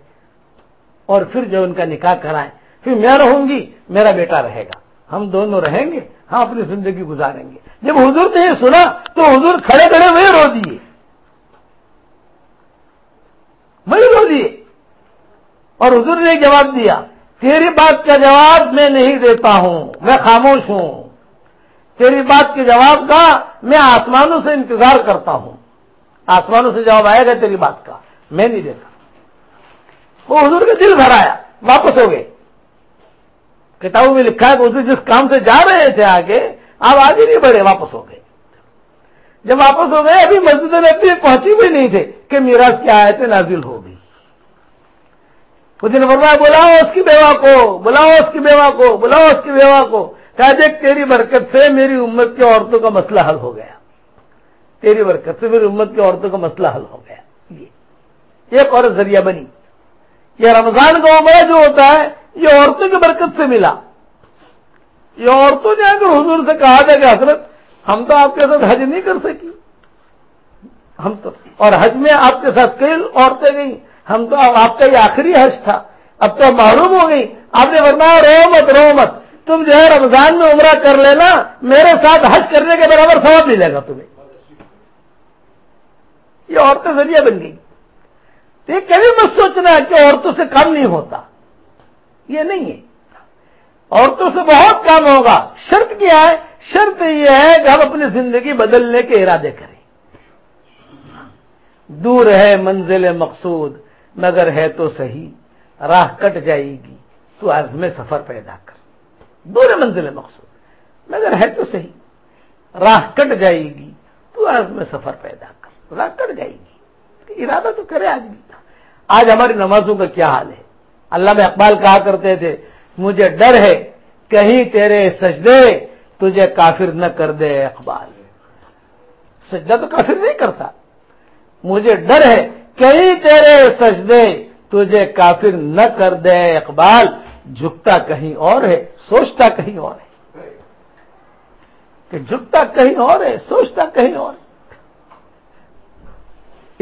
اور پھر جو ان کا نکاح کرائیں۔ پھر میں رہوں گی، میرا بیٹا رہے گا۔ ہم دونوں رہیں گے، ہم اپنی زندگی گزاریں گے۔ جب حضور نے یہ سنا تو حضور کھڑے کھڑے وہی رو دیے۔ وہی رو دیے۔ اور حضور نے جواب دیا، تیری بات کا جواب میں نہیں دیتا ہوں، میں خاموش ہوں۔ تیری بات کے جواب کا میں آسمانوں سے انتظار کرتا ہوں۔ آسمانوں سے جواب آئے گا تیری بات کا، میں نہیں دیتا۔ وہ حضور کا دل بھر آیا، واپس ہو گئے۔ کتابوں میں لکھا ہے کہ حضور جس کام سے جا رہے تھے آگے، آپ آگے نہیں بڑھے، واپس ہو گئے۔ جب واپس ہو گئے، ابھی مسجد نبی پہنچی بھی نہیں تھے کہ میراج کیا آئے تھے نازل ہو۔ اس دن فرمایا، بلاؤ اس کی بیوہ کو، بلاؤ اس کی بیوہ کو، بلاؤ اس کی بیوہ کو. کہا، دیکھ، تیری برکت سے میری امت کی عورتوں کا مسئلہ حل ہو گیا. تیری برکت سے میری امت کی عورتوں کا مسئلہ حل ہو گیا. یہ ایک اور ذریعہ بنی. یہ رمضان کا عمرہ جو ہوتا ہے، یہ عورتوں کی برکت سے ملا. یہ عورتوں نے اگر حضور سے کہا تھا کہ حضرت، ہم تو آپ کے ساتھ حج نہیں کر سکی. ہم تو، اور حج میں آپ کے ساتھ کئی عورتیں گئیں. ہم تو آپ کا یہ آخری حج تھا۔ اب تو معلوم ہو گئی۔ آپ نے فرمایا رو مت رو مت تم جو ہے رمضان میں عمرہ کر لینا، میرے ساتھ حج کرنے کے برابر ثواب ملے گا تمہیں۔ یہ عورتیں ذریعہ بن گئی تو یہ کبھی مت سوچنا ہے کہ عورتوں سے کم نہیں ہوتا۔ یہ نہیں ہے۔ عورتوں سے بہت کام ہوگا۔ شرط کیا ہے؟ شرط یہ ہے کہ ہم اپنی زندگی بدلنے کے ارادے کریں۔ دور ہے منزل مقصود۔ مگر ہے تو صحیح، راہ کٹ جائے گی تو عزم سفر پیدا کر۔ دور منزل مقصود۔ مگر ہے تو صحیح، راہ کٹ جائے گی تو عزم سفر پیدا کر۔ راہ کٹ جائے گی۔ ارادہ تو کرے آج بھی آج ہماری نمازوں کا کیا حال ہے؟ اللہ میں اقبال کہا کرتے تھے، مجھے ڈر ہے، کہیں تیرے سجدے تجھے کافر نہ کر دے اقبال۔ سجدہ تو کافر نہیں کرتا۔ مجھے ڈر ہے کہیں تیرے سجدے تجھے کافر نہ کر دے اقبال، جھکتا کہیں اور ہے، سوچتا کہیں اور ہے۔ کہ جھکتا کہیں اور ہے، سوچتا کہیں اور ہے۔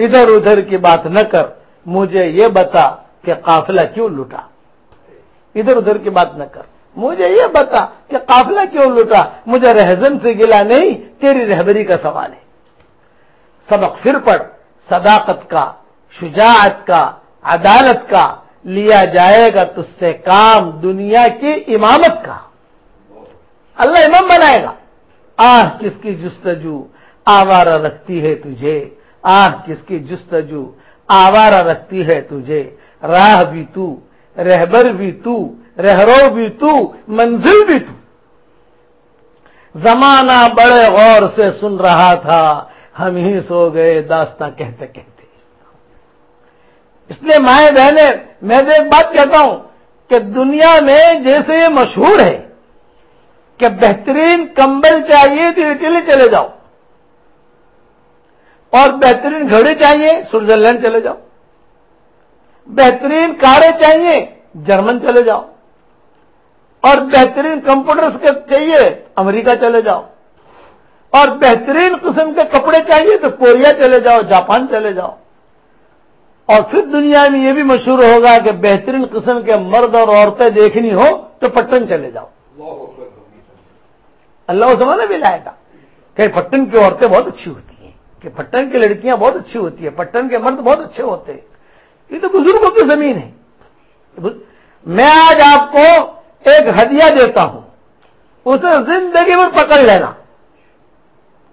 ادھر ادھر کی بات نہ کر، مجھے یہ بتا کہ قافلہ کیوں لوٹا۔ ادھر ادھر کی بات نہ کر، مجھے یہ بتا کہ قافلہ کیوں لوٹا۔ مجھے رہزن سے گلا نہیں، تیری رہبری کا سوال ہے۔ سبق پھر پڑھ، صداقت کا شجاعت کا، عدالت کا لیا جائے گا تج سے کام دنیا کی امامت کا۔ اللہ امام بنائے گا۔ آہ، کس کی جستجو؟ آوارہ رکھتی ہے تجھے۔ آہ، کس کی جستجو؟ آوارہ رکھتی ہے تجھے۔ راہ بھی تو، رہبر بھی تو، رہرو بھی تو، منزل بھی تو۔ زمانہ بڑے غور سے سن رہا تھا۔ ہم ہی سو گئے داستہ کہتے کہتے۔ اس لیے مائیں بہنیں، میں تو ایک بات کہتا ہوں کہ دنیا میں جیسے یہ مشہور ہے کہ بہترین کمبل چاہیے تو اٹلی چلے جاؤ، اور بہترین گھڑی چاہیے سوئٹزرلینڈ چلے جاؤ، بہترین کاریں چاہیے جرمن چلے جاؤ، اور بہترین کمپیوٹر چاہیے امریکہ چلے جاؤ، اور بہترین قسم کے کپڑے چاہیے تو کوریا چلے جاؤ، جاپان چلے جاؤ۔ اور پھر دنیا میں یہ بھی مشہور ہوگا کہ بہترین قسم کے مرد اور عورتیں دیکھنی ہو تو پٹن چلے جاؤ۔ اللہ زمانہ بھی لائے گا کہ پٹن کی عورتیں بہت اچھی ہوتی ہیں کہ پٹن کی لڑکیاں بہت اچھی ہوتی ہیں پٹن کے مرد بہت اچھے ہوتے ہیں۔ یہ تو بزرگوں کی زمین ہے۔ میں آج آپ کو ایک ہدیہ دیتا ہوں۔ اسے زندگی میں پکڑ لینا۔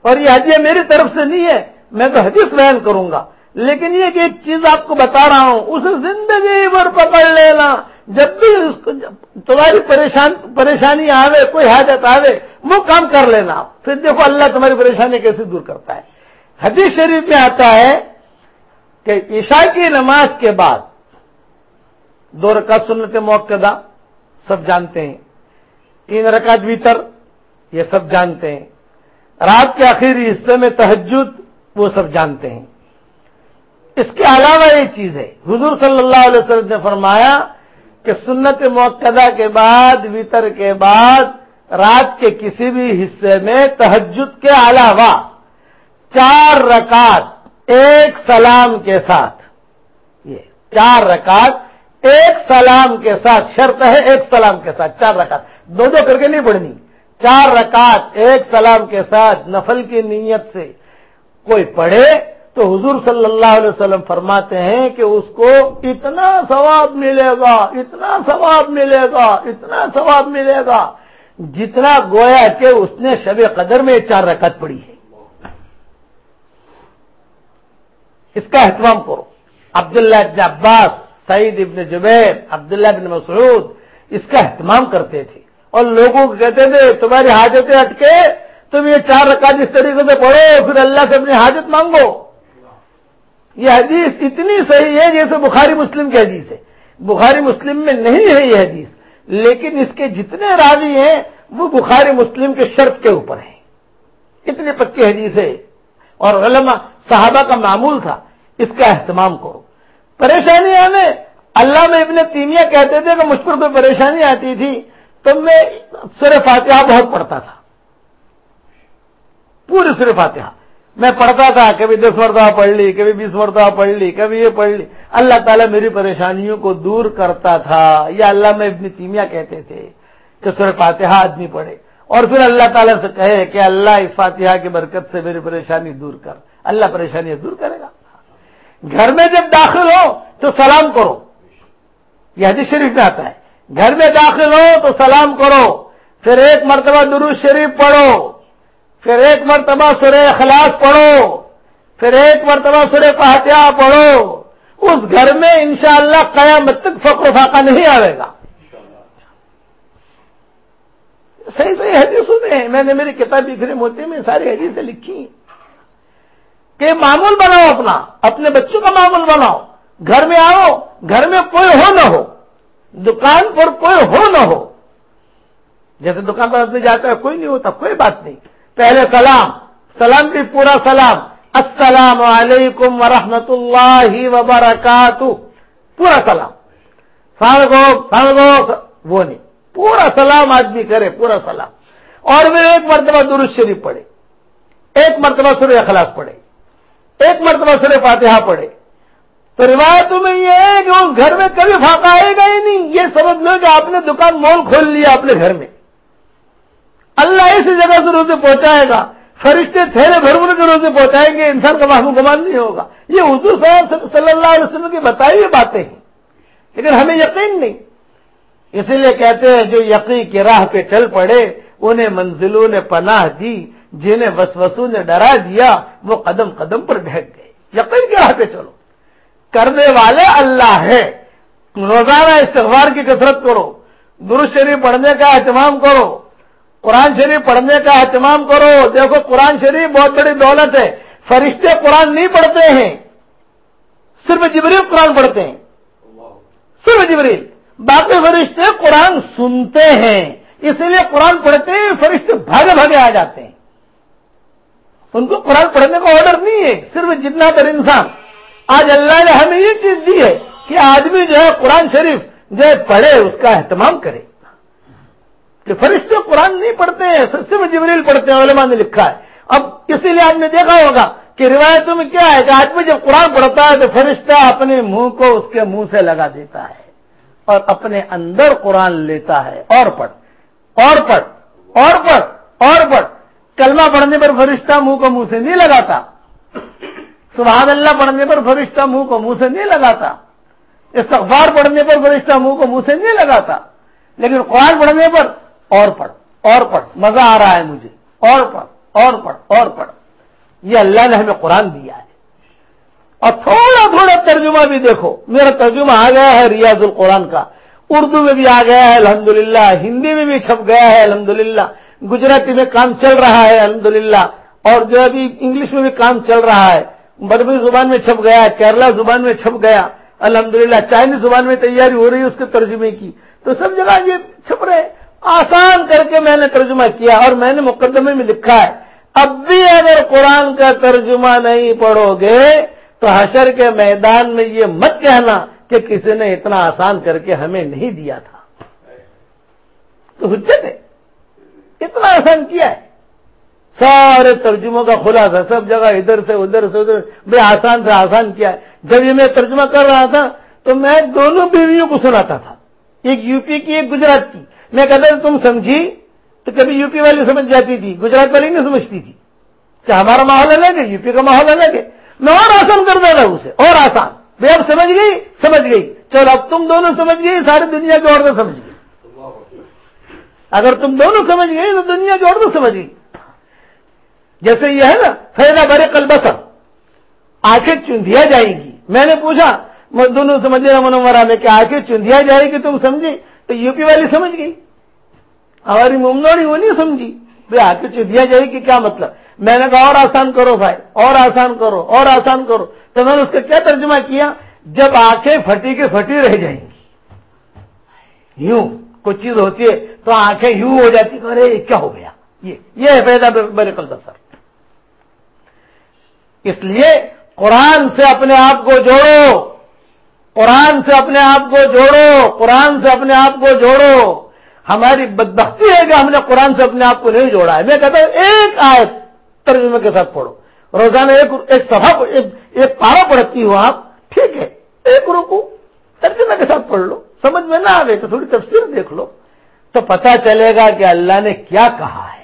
اور یہ ہدیہ میری طرف سے نہیں ہے میں تو حدیث بیان کروں گا۔ لیکن یہ کہ ایک چیز آپ کو بتا رہا ہوں، اسے زندگی بھر پکڑ لینا۔ جب بھی تمہاری پریشانی آوے، کوئی حاجت آوے، وہ کام کر لینا۔ پھر دیکھو، اللہ تمہاری پریشانی کیسے دور کرتا ہے۔ حدیث شریف میں آتا ہے کہ عشاء کی نماز کے بعد دو رکعت سنت موقع سب جانتے ہیں۔ تین رکعت ویتر یہ سب جانتے ہیں۔ رات کے آخری حصے میں تحجد وہ سب جانتے ہیں۔ اس کے علاوہ یہ چیز ہے۔ حضور صلی اللہ علیہ وسلم نے فرمایا کہ سنت موقع کے بعد، وطر کے بعد، رات کے کسی بھی حصے میں تحجد کے علاوہ چار رکعت ایک سلام کے ساتھ۔ یہ چار رکعت ایک سلام کے ساتھ، شرط ہے ایک سلام کے ساتھ، چار رکعت۔ دو دو کر کے نہیں پڑھنی۔ چار رکعت ایک سلام کے ساتھ، نفل کی نیت سے۔ کوئی پڑھے تو حضور صلی اللہ علیہ وسلم فرماتے ہیں کہ اس کو اتنا ثواب ملے گا، اتنا ثواب ملے گا، اتنا ثواب ملے گا جتنا گویا کہ اس نے شب قدر میں چار رکعت پڑی ہے۔ اس کا اہتمام کرو۔ عبداللہ ابن عباس، سعید ابن جبیر، عبداللہ ابن مسعود اس کا اہتمام کرتے تھے۔ اور لوگوں کو کہتے تھے، تمہاری حاجتیں اٹکے، تم یہ چار رکعت اس طریقے سے پڑھو، پھر اللہ سے اپنی حاجت مانگو۔ یہ حدیث اتنی صحیح ہے جیسے بخاری مسلم کی حدیث ہے۔ بخاری مسلم میں نہیں ہے یہ حدیث، لیکن اس کے جتنے راوی ہیں، وہ بخاری مسلم کے شرط کے اوپر ہیں۔ اتنی پکی حدیث ہے۔ اور علماء، صحابہ کا معمول تھا۔ اس کا اہتمام کرو۔ پریشانی ہمیں اللہ میں ابن تیمیا کہتے تھے کہ مجھ پر کوئی پریشانی آتی تھی، تو میں سر فاتحہ بہت پڑھتا تھا۔ پوری سر فاتحہ۔ میں پڑھتا تھا، کبھی دس مرتبہ پڑھ لی، کبھی بیس مرتبہ پڑھ لی، کبھی یہ پڑھ لی۔ اللہ تعالیٰ میری پریشانیوں کو دور کرتا تھا، یا اللہ میں ابن تیمیا کہتے تھے کہ سر فاتحہ آدمی پڑھے۔ اور پھر اللہ تعالیٰ سے کہے کہ اللہ اس فاتحہ کی برکت سے میری پریشانی دور کر۔ اللہ پریشانی دور کرے گا۔ گھر میں جب داخل ہو تو سلام کرو۔ یہ حدیث شریف میں آتا ہے۔ گھر میں داخل ہو تو سلام کرو۔ پھر ایک مرتبہ درود شریف پڑھو۔ پھر ایک مرتبہ سورہ اخلاص پڑھو، پھر ایک مرتبہ سورہ فاتحہ پڑھو۔ اس گھر میں انشاءاللہ قیامت تک فقر فاقہ نہیں آئے گا۔ صحیح صحیح حدیثوں میں میں نے میری کتاب بکھرے موتی میں ساری حدیثیں لکھی کہ معمول بناؤ اپنا، اپنے بچوں کا معمول بناؤ۔ گھر میں آؤ، گھر میں کوئی ہو نہ ہو۔ دکان پر کوئی ہو نہ ہو۔ جیسے دکان پر آدمی جاتا ہے، کوئی نہیں ہوتا، کوئی بات نہیں۔ پہلے سلام سلام بھی پورا سلام۔ السلام علیکم ورحمۃ اللہ وبرکاتہ۔ پورا سلام۔ سال گو وہ نہیں۔ پورا سلام آدمی کرے، پورا سلام۔ اور وہ ایک مرتبہ درست شریف پڑھے۔ ایک مرتبہ سورہ اخلاص پڑھے۔ ایک مرتبہ سورہ فاتحہ پڑھے۔ تو روایتوں میں یہ ہے کہ اس گھر میں کبھی فاقہ آئے گا ہی نہیں۔ یہ سمجھ لو کہ آپ نے دکان مول کھول لیا اپنے گھر میں۔ اللہ اسی جگہ سے روزے پہنچائے گا، فرشتے تھیلے بھر بھر کے روزے پہنچائیں گے، انسان کا محبوب گمان نہیں ہوگا۔ یہ حضور صلی اللہ علیہ وسلم کی بتائی ہوئی باتیں ہیں۔ لیکن ہمیں یقین نہیں۔ اسی لیے کہتے ہیں، جو یقین کی راہ پہ چل پڑے، انہیں منزلوں نے پناہ دی، جنہیں وسوسوں نے ڈرا دیا، وہ قدم قدم پر ڈھک گئے۔ یقین کی راہ پہ چلو۔ کرنے والے اللہ ہے۔ روزانہ استغبار کی کثرت کرو۔ درست شریف پڑھنے کا اہتمام کرو۔ قرآن شریف پڑھنے کا اہتمام کرو۔ دیکھو، قرآن شریف بہت بڑی دولت ہے۔ فرشتے قرآن نہیں پڑھتے ہیں۔ صرف جبریل قرآن پڑھتے ہیں۔ صرف جبریل۔ باقی فرشتے قرآن سنتے ہیں۔ اسی لیے قرآن پڑھتے ہیں، فرشتے بھاگے بھاگے آ جاتے ہیں۔ ان کو قرآن پڑھنے کا آرڈر نہیں ہے۔ صرف جتنا تر انسان۔ آج اللہ نے ہمیں یہ چیز دی ہے کہ آدمی جو ہے قرآن شریف جو ہے پڑھے، اس کا اہتمام کرے۔ کہ فرشتے قرآن نہیں پڑھتے ہیں، صرف جبریل پڑھتے ہیں، علماء نے لکھا ہے۔ اب اسی لیے آپ نے دیکھا ہوگا کہ روایتوں میں کیا ہے کہ آدمی جب قرآن پڑھتا ہے تو فرشتہ اپنے منہ کو اس کے منہ سے لگا دیتا ہے اور اپنے اندر قرآن لیتا ہے۔ اور پڑھ۔ اور پڑھ۔ اور پڑھ۔ اور پڑھ۔ کلمہ پڑھنے پر فرشتہ منہ کو منہ سے نہیں لگاتا۔ سبحان اللہ پڑھنے پر فرشتہ منہ کو منہ سے نہیں لگاتا۔ استغفار پڑھنے پر فرشتہ منہ کو منہ سے نہیں لگاتا۔ لیکن قرآن پڑھنے پر اور پڑھ اور پڑھ، مزہ آ رہا ہے مجھے، اور پڑھ اور پڑھ اور پڑھ۔ یہ اللہ نے ہمیں قرآن دیا ہے۔ اور تھوڑا تھوڑا ترجمہ بھی دیکھو۔ میرا ترجمہ آ گیا ہے ریاض القرآن کا۔ اردو میں بھی آ گیا ہے، الحمدللہ۔ ہندی میں بھی چھپ گیا ہے، الحمدللہ۔ گجراتی میں کام چل رہا ہے، الحمدللہ۔ اور جو ابھی انگلش میں بھی کام چل رہا ہے بربری زبان میں چھپ گیا ہے، کیرلا زبان میں چھپ گیا، الحمدللہ۔ چائنیز زبان میں تیاری ہو رہی ہے اس کے ترجمے کی۔ تو سب جگہ یہ چھپ رہے۔ آسان کر کے میں نے ترجمہ کیا اور میں نے مقدمے میں لکھا ہے۔ اب بھی اگر قرآن کا ترجمہ نہیں پڑھو گے تو حشر کے میدان میں یہ مت کہنا کہ کسی نے اتنا آسان کر کے ہمیں نہیں دیا تھا۔ تو حجت ہے۔ اتنا آسان کیا ہے۔ سارے ترجموں کا خلاصہ سب جگہ ادھر سے ادھر سے ادھر۔ بے آسان سے آسان کیا ہے۔ جب یہ میں ترجمہ کر رہا تھا تو میں دونوں بیویوں کو سناتا تھا۔ ایک یو پی کی، ایک گجرات کی۔ میں کہتا تھا، تم سمجھی؟ تو کبھی یو پی والی سمجھ جاتی تھی، گجرات والی نہیں سمجھتی تھی۔ کہ ہمارا ماحول الگ ہے، یو پی کا ماحول الگ ہے۔ میں اور آسان کر دیتا اسے، اور آسان۔ بے اب سمجھ گئی؟ سمجھ گئی۔ چلو اب تم دونوں سمجھ گئی ساری دنیا کی عورتیں سمجھ گئی۔ اگر تم دونوں سمجھ گئی تو دنیا کی عورتیں سمجھ گئی۔ جیسے یہ ہے نا فیضا برے کل بسر آنکھیں چندیا جائیں گی۔ میں نے پوچھا، دونوں سمجھے منورہ میں، کہ آنکھیں چندیا جائے گی تم سمجھے؟ تو یو پی والی سمجھ گئی۔ ہماری ممنوڑی وہ نہیں سمجھی۔ بھائی آنکھیں چندیا جائے گی، کیا مطلب؟ میں نے کہا اور آسان کرو بھائی، اور آسان کرو، اور آسان کرو۔ تو میں نے اس کا کیا ترجمہ کیا؟ جب آنکھیں پھٹی کے پھٹی رہ جائیں گی۔ یوں کوئی چیز ہوتی ہے تو آنکھیں یوں ہو جاتی ارے، کیا ہو گیا؟ یہ ہے پیدا میرے کل سر۔ اس لیے قرآن سے اپنے آپ کو جوڑو۔ قرآن سے اپنے آپ کو جوڑو۔ قرآن سے اپنے آپ کو جوڑو۔ ہماری بدبختی ہے کہ ہم نے قرآن سے اپنے آپ کو نہیں جوڑا ہے۔ میں کہتا ہوں ایک آیت ترجمے کے ساتھ پڑھو۔ روزانہ ایک ایک سفا ایک پارا پڑھتی ہو آپ، ٹھیک ہے۔ ایک روکو ترجمے کے ساتھ پڑھ لو۔ سمجھ میں نہ آئے تو تھوڑی تفصیل دیکھ لو۔ تو پتا چلے گا کہ اللہ نے کیا کہا ہے۔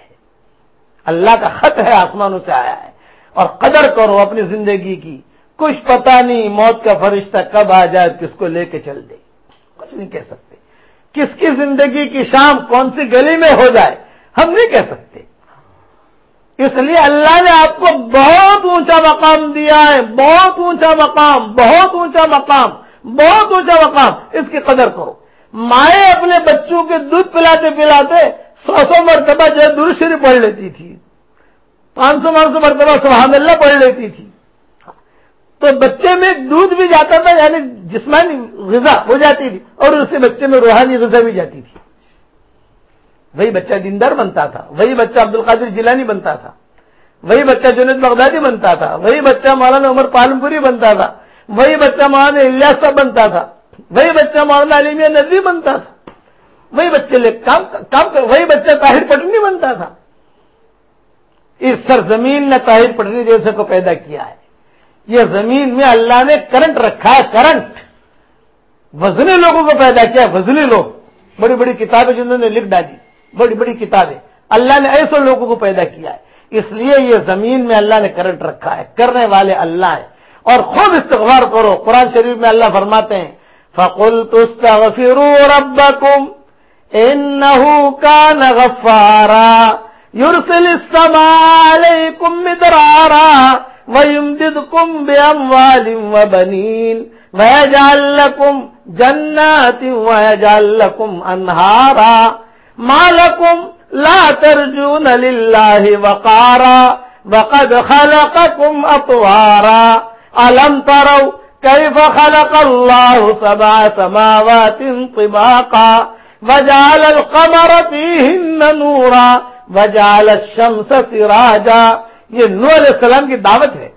اللہ کا خط ہے، آسمانوں سے آیا ہے۔ اور قدر کرو اپنی زندگی کی۔ کچھ پتا نہیں موت کا فرشتہ کب آ جائے کس کو لے کے چل دے۔ کچھ نہیں کہہ سکتے کس کی زندگی کی شام کون سی گلی میں ہو جائے؟ ہم نہیں کہہ سکتے۔ اس لیے اللہ نے آپ کو بہت اونچا مقام دیا ہے، بہت اونچا مقام، بہت اونچا مقام، بہت اونچا مقام۔ اس کی قدر کرو۔ مائیں اپنے بچوں کے دودھ پلاتے پلاتے سو سو مرتبہ جو ہے درشری پڑھ لیتی تھی۔ پانچ سو پانچ سو مرتبہ سبحان اللہ پڑھ لیتی تھی۔ تو بچے میں دودھ بھی جاتا تھا یعنی جسمانی غذا ہو جاتی تھی، اور اس سے بچے میں روحانی غذا بھی جاتی تھی۔ وہی بچہ دیندار بنتا تھا، وہی بچہ عبد القادر جیلانی بنتا تھا، وہی بچہ جنید بغدادی بنتا تھا، وہی بچہ مولانا عمر پالمپوری بنتا تھا، وہی بچہ مولانا الیاس صاحب بنتا تھا، وہی بچہ مولانا علیمیہ ندوی بنتا تھا، وہی بچے کام کام وہی بچہ طاہر پٹنی بنتا تھا۔ اس سرزمین نے طاہر پٹنی جیسے کو پیدا کیا ہے۔ یہ زمین میں اللہ نے کرنٹ رکھا ہے، کرنٹ۔ وزنی لوگوں کو پیدا کیا ہے، وزنی لوگ۔ بڑی بڑی کتابیں جنہوں نے لکھ ڈالی، بڑی بڑی کتابیں۔ اللہ نے ایسے لوگوں کو پیدا کیا ہے۔ اس لیے یہ زمین میں اللہ نے کرنٹ رکھا ہے، کرنے والے اللہ ہیں۔ اور خود استغفار کرو، قرآن شریف میں اللہ فرماتے ہیں فقل تستغفروا ربکم انہو کان غفارا يرسل السماء عليكم مدرارا ويمددكم بأموال وبنين ويجعل لكم جنات ويجعل لكم أنهارا ما لكم لا ترجون لله وقارا وقد خلقكم أطوارا ألم تروا كيف خلق الله سبع سماوات طباقا وجعل القمر فيهن نورا وجال الشمس سراجا یہ نو علیہ السلام کی دعوت ہے۔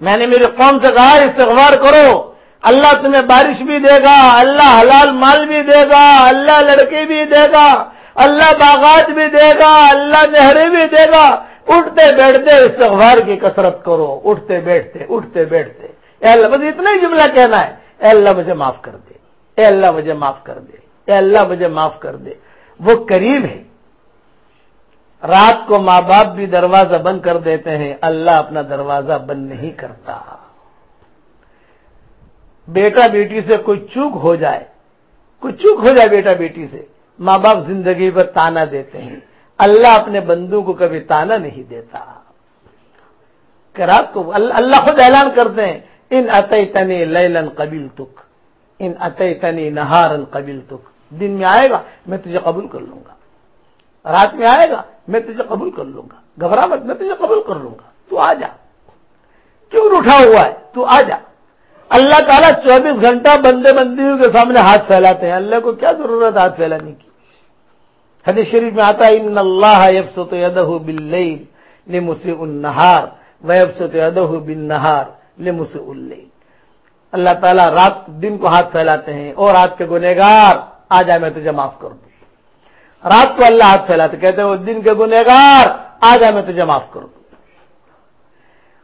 میں نے میری قوم سے کہا، استغفار کرو۔ اللہ تمہیں بارش بھی دے گا، اللہ حلال مال بھی دے گا، اللہ لڑکی بھی دے گا، اللہ باغات بھی دے گا، اللہ نہریں بھی دے گا۔ اٹھتے بیٹھتے استغفار کی کثرت کرو۔ اٹھتے بیٹھتے اٹھتے بیٹھتے۔ اے اللہ بس اتنا ہی جملہ کہنا ہے۔ اے اللہ، مجھے معاف کر دے۔ اے اللہ، مجھے معاف کر دے۔ اے اللہ، مجھے معاف کر دے۔ وہ قریب ہے۔ رات کو ماں باپ بھی دروازہ بند کر دیتے ہیں، اللہ اپنا دروازہ بند نہیں کرتا۔ بیٹا بیٹی سے کوئی چوک ہو جائے، کوئی چوک ہو جائے بیٹا بیٹی سے، ماں باپ زندگی پر تانا دیتے ہیں۔ اللہ اپنے بندوں کو کبھی تانا نہیں دیتا۔ کہ رات کو اللہ خود اعلان کرتے ہیں ان عطی تنی لیلن قبیل تک ان عطی تنی نہارن قبیل تک دن میں آئے گا، میں تجھے قبول کر لوں گا۔ رات میں آئے گا، میں تجھے قبول کر لوں گا۔ گھبرا مت، میں تجھے قبول کر لوں گا۔ تو آ جا۔ کیوں اٹھا ہوا ہے؟ تو آ جا۔ اللہ تعالیٰ چوبیس گھنٹہ بندے بندیوں کے سامنے ہاتھ پھیلاتے ہیں۔ اللہ کو کیا ضرورت ہاتھ پھیلانے کی؟ حدیث شریف میں آتا ہے، ان اللہ یبسط یدہ باللیل لمسیء النہار ویبسط یدہ بالنہار لمسیء اللیل. اللہ تعالیٰ رات، دن کو ہاتھ پھیلاتے ہیں اور رات کے گنہگار، آ جائے میں تجھے معاف کر دوں۔ رات کو اللہ ہاتھ پھیلاتے، کہتے ہیں وہ دن کے گنہگار آ جائے میں تجھے معاف کر دوں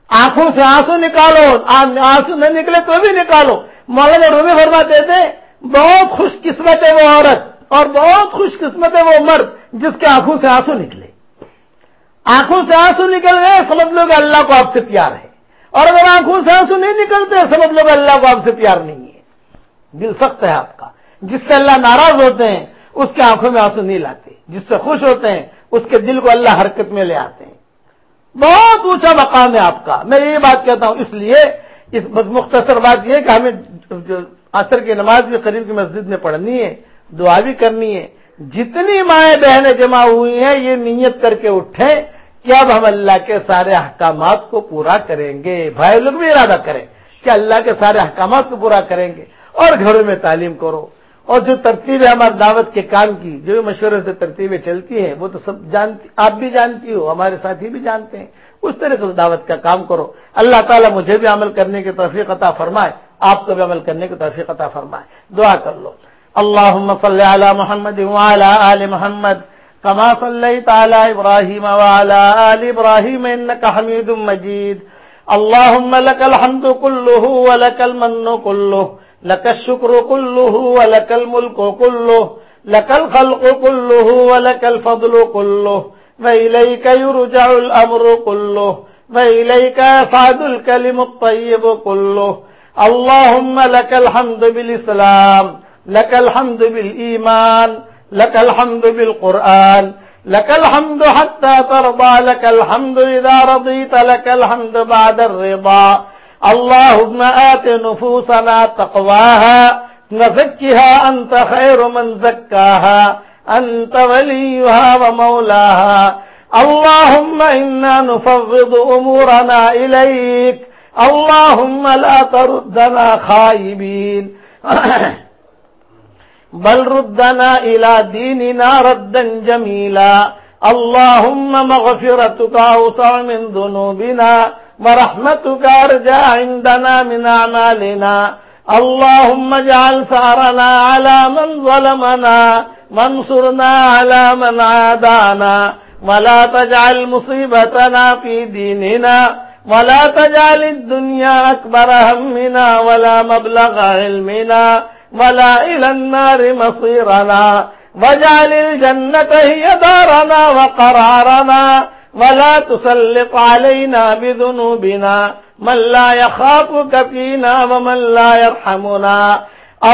آنکھوں سے آنسو نکالو آنسو نہ نکلے تو بھی نکالو۔ مولانا رومی فرماتے تھے، بہت خوش قسمت ہے وہ عورت، اور بہت خوش قسمت ہے وہ مرد، جس کے آنکھوں سے آنسو نکلے۔ آنکھوں سے آنسو نکل گئے سمجھ لو کہ اللہ کو آپ سے پیار ہے۔ اور اگر آنکھوں سے آنسو نہیں نکلتے سمجھ لو کہ اللہ کو آپ سے پیار نہیں ہے۔ دل سخت ہے آپ کا، جس سے اللہ ناراض ہوتے ہیں اس کے آنکھوں میں آنسو نہیں لاتے جس سے خوش ہوتے ہیں، اس کے دل کو اللہ حرکت میں لے آتے ہیں۔ بہت اونچا مقام ہے آپ کا۔ میں یہ بات کہتا ہوں، اس لیے اس مختصر بات یہ کہ ہمیں عصر کی نماز بھی قریب کی مسجد میں پڑھنی ہے، دعا بھی کرنی ہے۔ جتنی مائیں بہنیں جمع ہوئی ہیں، یہ نیت کر کے اٹھیں کہ اب ہم اللہ کے سارے احکامات کو پورا کریں گے۔ بھائی لوگ بھی ارادہ کریں کہ اللہ کے سارے احکامات کو پورا کریں گے۔ اور گھروں میں تعلیم کرو۔ اور جو ترتیبیں ہماری دعوت کے کام کی، جو مشورے سے ترتیبیں چلتی ہیں وہ تو سب جانتی، آپ بھی جانتی ہو، ہمارے ساتھی بھی جانتے ہیں۔ اس طرح سے دعوت کا کام کرو۔ اللہ تعالیٰ مجھے بھی عمل کرنے کی توفیق عطا فرمائے، آپ کو بھی عمل کرنے کی توفیق عطا فرمائے۔ دعا کر لو۔ اللهم صل على محمد وعلى آل محمد كما صليت على إبراهيم وعلى آل إبراهيم إنك حميد مجيد اللهم لك الحمد كله ولك المن كله لك الشكر كله ولك الملك كله لك الخلق كله ولك الفضل كله وإليك يرجع الأمر كله وإليك يصعد الكلم الطيب كله اللهم لك الحمد بالإسلام لك الحمد بالإيمان لك الحمد بالقرآن لك الحمد حتى ترضى لك الحمد إذا رضيت لك الحمد بعد الرضا۔ اللهم آت نفوسنا تقواها نزكها أنت خير من زكاها أنت وليها ومولاها اللهم إنا نفض أمورنا إليك اللهم لا تردنا خائبين بل ردنا إلى ديننا ردا جميلا اللهم مغفرتك أوسع من ذنوبنا ورحمتك أرجى عندنا من أعمالنا. اللهم اجعل ثارنا على من ظلمنا منصرنا على من عادانا. ولا تجعل مصيبتنا في ديننا، ولا تجعل الدنيا أكبر همنا ولا مبلغ علمنا. ولا إلى النار مصيرنا. واجعل الجنة هي دارنا وقرارنا. ولا تسلط علينا بذنوبنا من لا يخافك فينا ومن لا يرحمنا.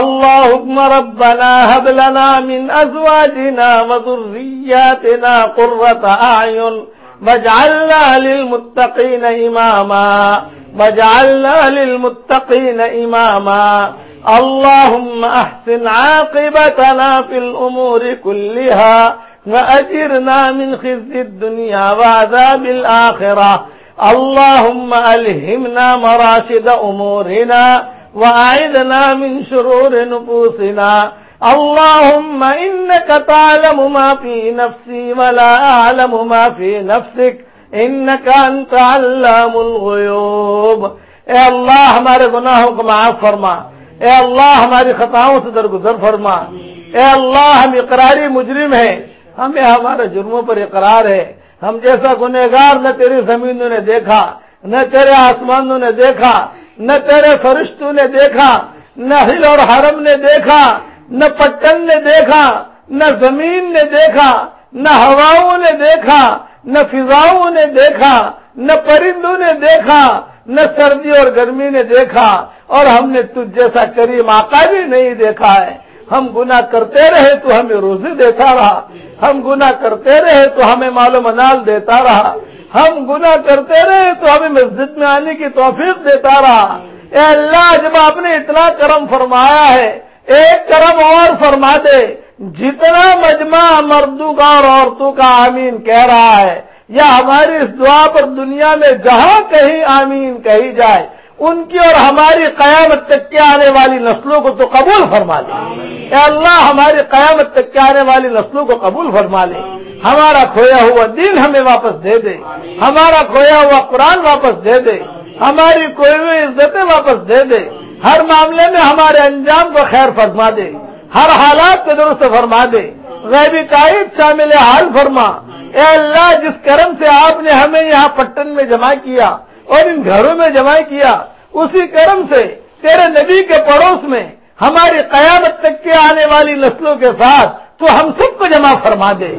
اللهم ربنا هب لنا من أزواجنا وذرياتنا قرة أعين. واجعلنا للمتقين إماما. واجعلنا للمتقين إماما. اللهم أحسن عاقبتنا في الأمور كلها. وأجرنا من خزي الدنيا وعذاب الآخرة. اللهم ألهمنا مراشد أمورنا وأعذنا من شرور نفوسنا. اللهم إنك تعلم ما في نفسي ولا أعلم ما في نفسك. إنك أنت علام الغيوب. اے اللہ ہمارے گناہوں کو معاف فرما. اے اللہ ہماری خطاؤں سے درگزر فرما. اے اللہ ہم اقراری مجرم ہیں. ہمیں ہمارے جرموں پر اقرار ہے ہم جیسا گنہگار نہ تیری زمینوں نے دیکھا نہ تیرے آسمانوں نے دیکھا نہ تیرے فرشتوں نے دیکھا نہ ہل اور حرم نے دیکھا نہ پٹن نے دیکھا نہ زمین نے دیکھا نہ ہواؤں نے دیکھا نہ فضاؤں نے دیکھا نہ پرندوں نے دیکھا نہ سردی اور گرمی نے دیکھا اور ہم نے تجھ جیسا کریم آقا بھی نہیں دیکھا ہے ہم گنا کرتے رہے تو ہمیں روزی دیتا رہا ہم گنا کرتے رہے تو ہمیں مال و منال دیتا رہا۔ ہم گنا کرتے رہے تو ہمیں مسجد میں آنے کی توفیق دیتا رہا۔ اے اللہ، جب آپ نے اتنا کرم فرمایا ہے، ایک کرم اور فرما دے۔ جتنا مجمع مردوں کا اور عورتوں کا آمین کہہ رہا ہے، یا ہماری اس دعا پر دنیا میں جہاں کہیں آمین کہی جائے ان کی اور ہماری قیامت تک کے آنے والی نسلوں کو تو قبول فرما لے۔ اے اللہ، ہماری قیامت تک کے آنے والی نسلوں کو قبول فرما لے۔ ہمارا کھویا ہوا دین ہمیں واپس دے دے۔ ہمارا کھویا ہوا قرآن واپس دے دے۔ ہماری کوئی ہوئی عزتیں واپس دے دے۔ ہر معاملے میں ہمارے انجام کو خیر فرما دے۔ ہر حالات کو درست فرما دے۔ غیبی قائد شامل حال فرما۔ اے اللہ، جس کرم سے آپ نے ہمیں یہاں پٹن میں جمع کیا اور ان گھروں میں جمع کیا اسی کرم سے تیرے نبی کے پڑوس میں ہماری قیامت تک کے آنے والی نسلوں کے ساتھ تو ہم سب کو جمع فرما دے۔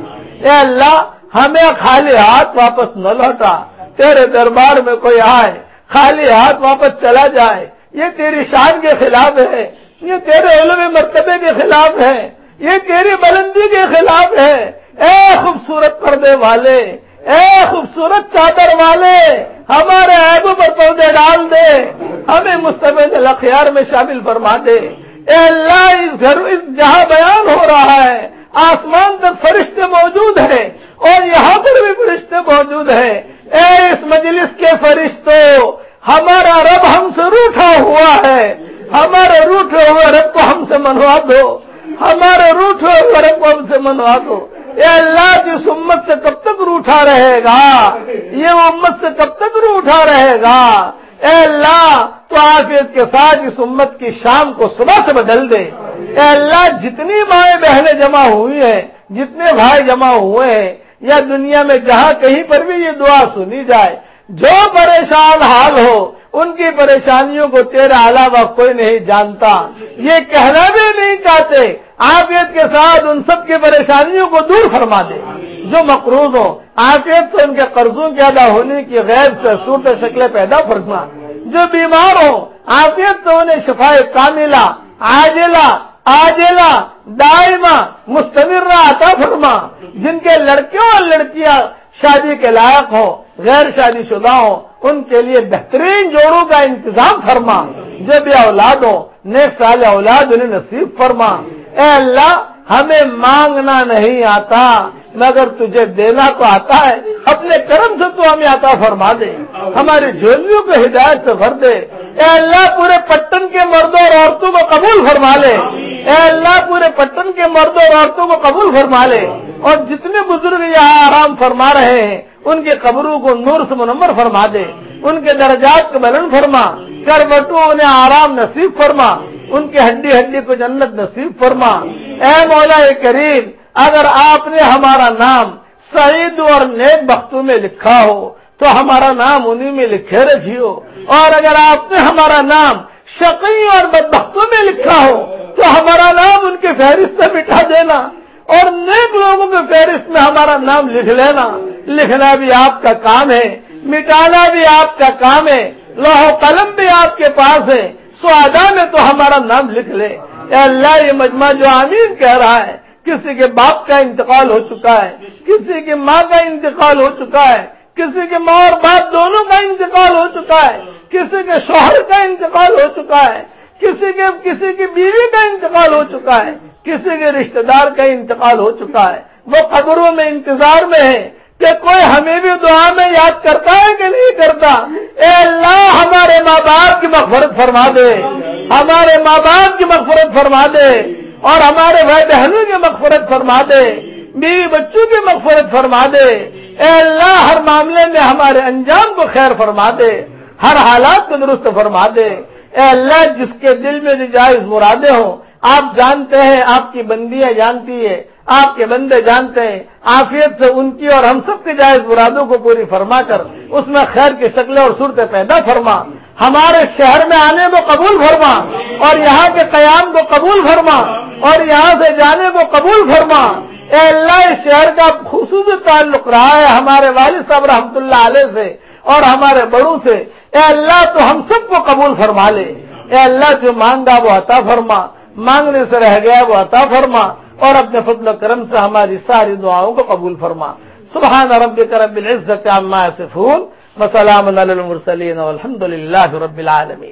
اے اللہ، ہمیں خالی ہاتھ واپس نہ لوٹا۔ تیرے دربار میں کوئی آئے، خالی ہاتھ واپس چلا جائے۔ یہ تیری شان کے خلاف ہے، یہ تیرے علم مرتبے کے خلاف ہے، یہ تیری بلندی کے خلاف ہے۔ اے خوبصورت پردے والے اے خوبصورت چادر والے، ہمارے عیبوں پر پودے ڈال دے۔ ہمیں مستقبل الاخیار میں شامل فرما دے۔ اے اللہ، اس گھر، اس جہاں بیان ہو رہا ہے، آسمان تک فرشتے موجود ہیں اور یہاں پر بھی فرشتے موجود ہیں۔ اے اس مجلس کے فرشتوں ہمارا رب ہم سے روٹا ہوا ہے۔ ہمارے روٹے ہوئے رب کو ہم سے منوا دو۔ ہمارے روٹے ہوئے رب کو ہم سے منوا دو۔ اے اللہ، جس امت سے کب تک روٹا رہے گا؟ یہ امت سے کب تک روٹا رہے گا؟ اے اللہ، تو آفیت کے ساتھ اس امت کی شام کو صبح سے بدل دے۔ اے اللہ، جتنی مائیں بہنیں جمع ہوئی ہیں، جتنے بھائی جمع ہوئے ہیں، یا دنیا میں جہاں کہیں پر بھی یہ دعا سنی جائے، جو پریشان حال ہو، ان کی پریشانیوں کو تیرے علاوہ کوئی نہیں جانتا۔ یہ کہنا بھی نہیں چاہتے آفیت کے ساتھ ان سب کی پریشانیوں کو دور فرما دے۔ جو مقروض ہو آفیت سے ان کے قرضوں کے ادا ہونے کی غیر سے صورت شکلیں پیدا فرما۔ جو بیمار ہو آفیت سے انہیں شفا کاملہ عاجلہ آجلا دائمہ مستمر عطا فرما۔ جن کے لڑکیوں اور لڑکیاں شادی کے لائق ہوں غیر شادی شدہ ہوں ان کے لیے بہترین جوڑوں کا انتظام فرما۔ جو بھی اولاد ہو نیک سال اولاد انہیں نصیب فرما۔ اے اللہ ہمیں مانگنا نہیں آتا مگر تجھے دینا تو آتا ہے اپنے کرم سے تو ہمیں آتا فرما دے ہماری جھولیوں کو ہدایت سے بھر دے۔ اے اللہ پورے پٹن کے مردوں اور عورتوں کو قبول فرما لے۔ اے اللہ پورے پٹن کے مردوں اور عورتوں کو قبول فرما لے۔ اور جتنے بزرگ یہاں آرام فرما رہے ہیں ان کے قبروں کو نور سے منمر فرما دے۔ ان کے درجات کو بلند فرما۔ کر بٹو انہیں آرام نصیب فرما۔ ان کی ہڈی ہڈی کو جنت نصیب فرما۔ اے مولا کریم، اگر آپ نے ہمارا نام سعید اور نیک بختوں میں لکھا ہو، تو ہمارا نام انہی میں لکھے رکھی ہو اور اگر آپ نے ہمارا نام شقی اور بدبختوں میں لکھا ہو، تو ہمارا نام ان کے فہرست سے مٹا دینا۔ اور نیک لوگوں کے فہرست میں ہمارا نام لکھ لینا۔ لکھنا بھی آپ کا کام ہے، مٹانا بھی آپ کا کام ہے لوہ قلم بھی آپ کے پاس ہے۔ سوادا میں تو ہمارا نام لکھ لے۔ اے اللہ، یہ مجمع جو آمین کہہ رہا ہے، کسی کے باپ کا انتقال ہو چکا ہے، کسی کی ماں کا انتقال ہو چکا ہے، کسی کے ماں اور باپ دونوں کا انتقال ہو چکا ہے، کسی کے شوہر کا انتقال ہو چکا ہے، کسی کے، کسی کی بیوی کا انتقال ہو چکا ہے، کسی کے رشتہ دار کا انتقال ہو چکا ہے۔ وہ قبروں میں انتظار میں ہے۔ کہ کوئی ہمیں بھی دعا میں یاد کرتا ہے کہ نہیں کرتا؟ اے اللہ، ہمارے ماں باپ کی مغفرت فرما دے۔ ہمارے ماں باپ کی مغفرت فرما دے۔ اور ہمارے بھائی بہنوں کی مغفرت فرما دے۔ بیوی بچوں کی مغفرت فرما دے۔ اے اللہ، ہر معاملے میں ہمارے انجام کو خیر فرما دے۔ ہر حالات کو درست فرما دے۔ اے اللہ، جس کے دل میں جائز مرادے ہوں، آپ جانتے ہیں، آپ کی بندیاں جانتی ہے آپ کے بندے جانتے ہیں آفیت سے ان کی اور ہم سب کے جائز مرادوں کو پوری فرما کر، اس میں خیر کی شکلیں اور صورتیں پیدا فرما۔ ہمارے شہر میں آنے کو قبول فرما، اور یہاں کے قیام کو قبول فرما، اور یہاں سے جانے کو قبول فرما۔ اے اللہ، اس شہر کا خصوصی تعلق رہا ہے ہمارے والد صاحب رحمت اللہ علیہ سے اور ہمارے بڑوں سے۔ اے اللہ، تو ہم سب کو قبول فرما لے۔ اے اللہ، جو مانگا وہ عطا فرما، مانگنے سے رہ گیا وہ عطا فرما۔ اور اپنے فضل و کرم سے ہماری ساری دعاؤں کو قبول فرما۔ سبحان رب کرم العزت عما پھول وسلام علی المرسلین والحمد للہ رب العالمین۔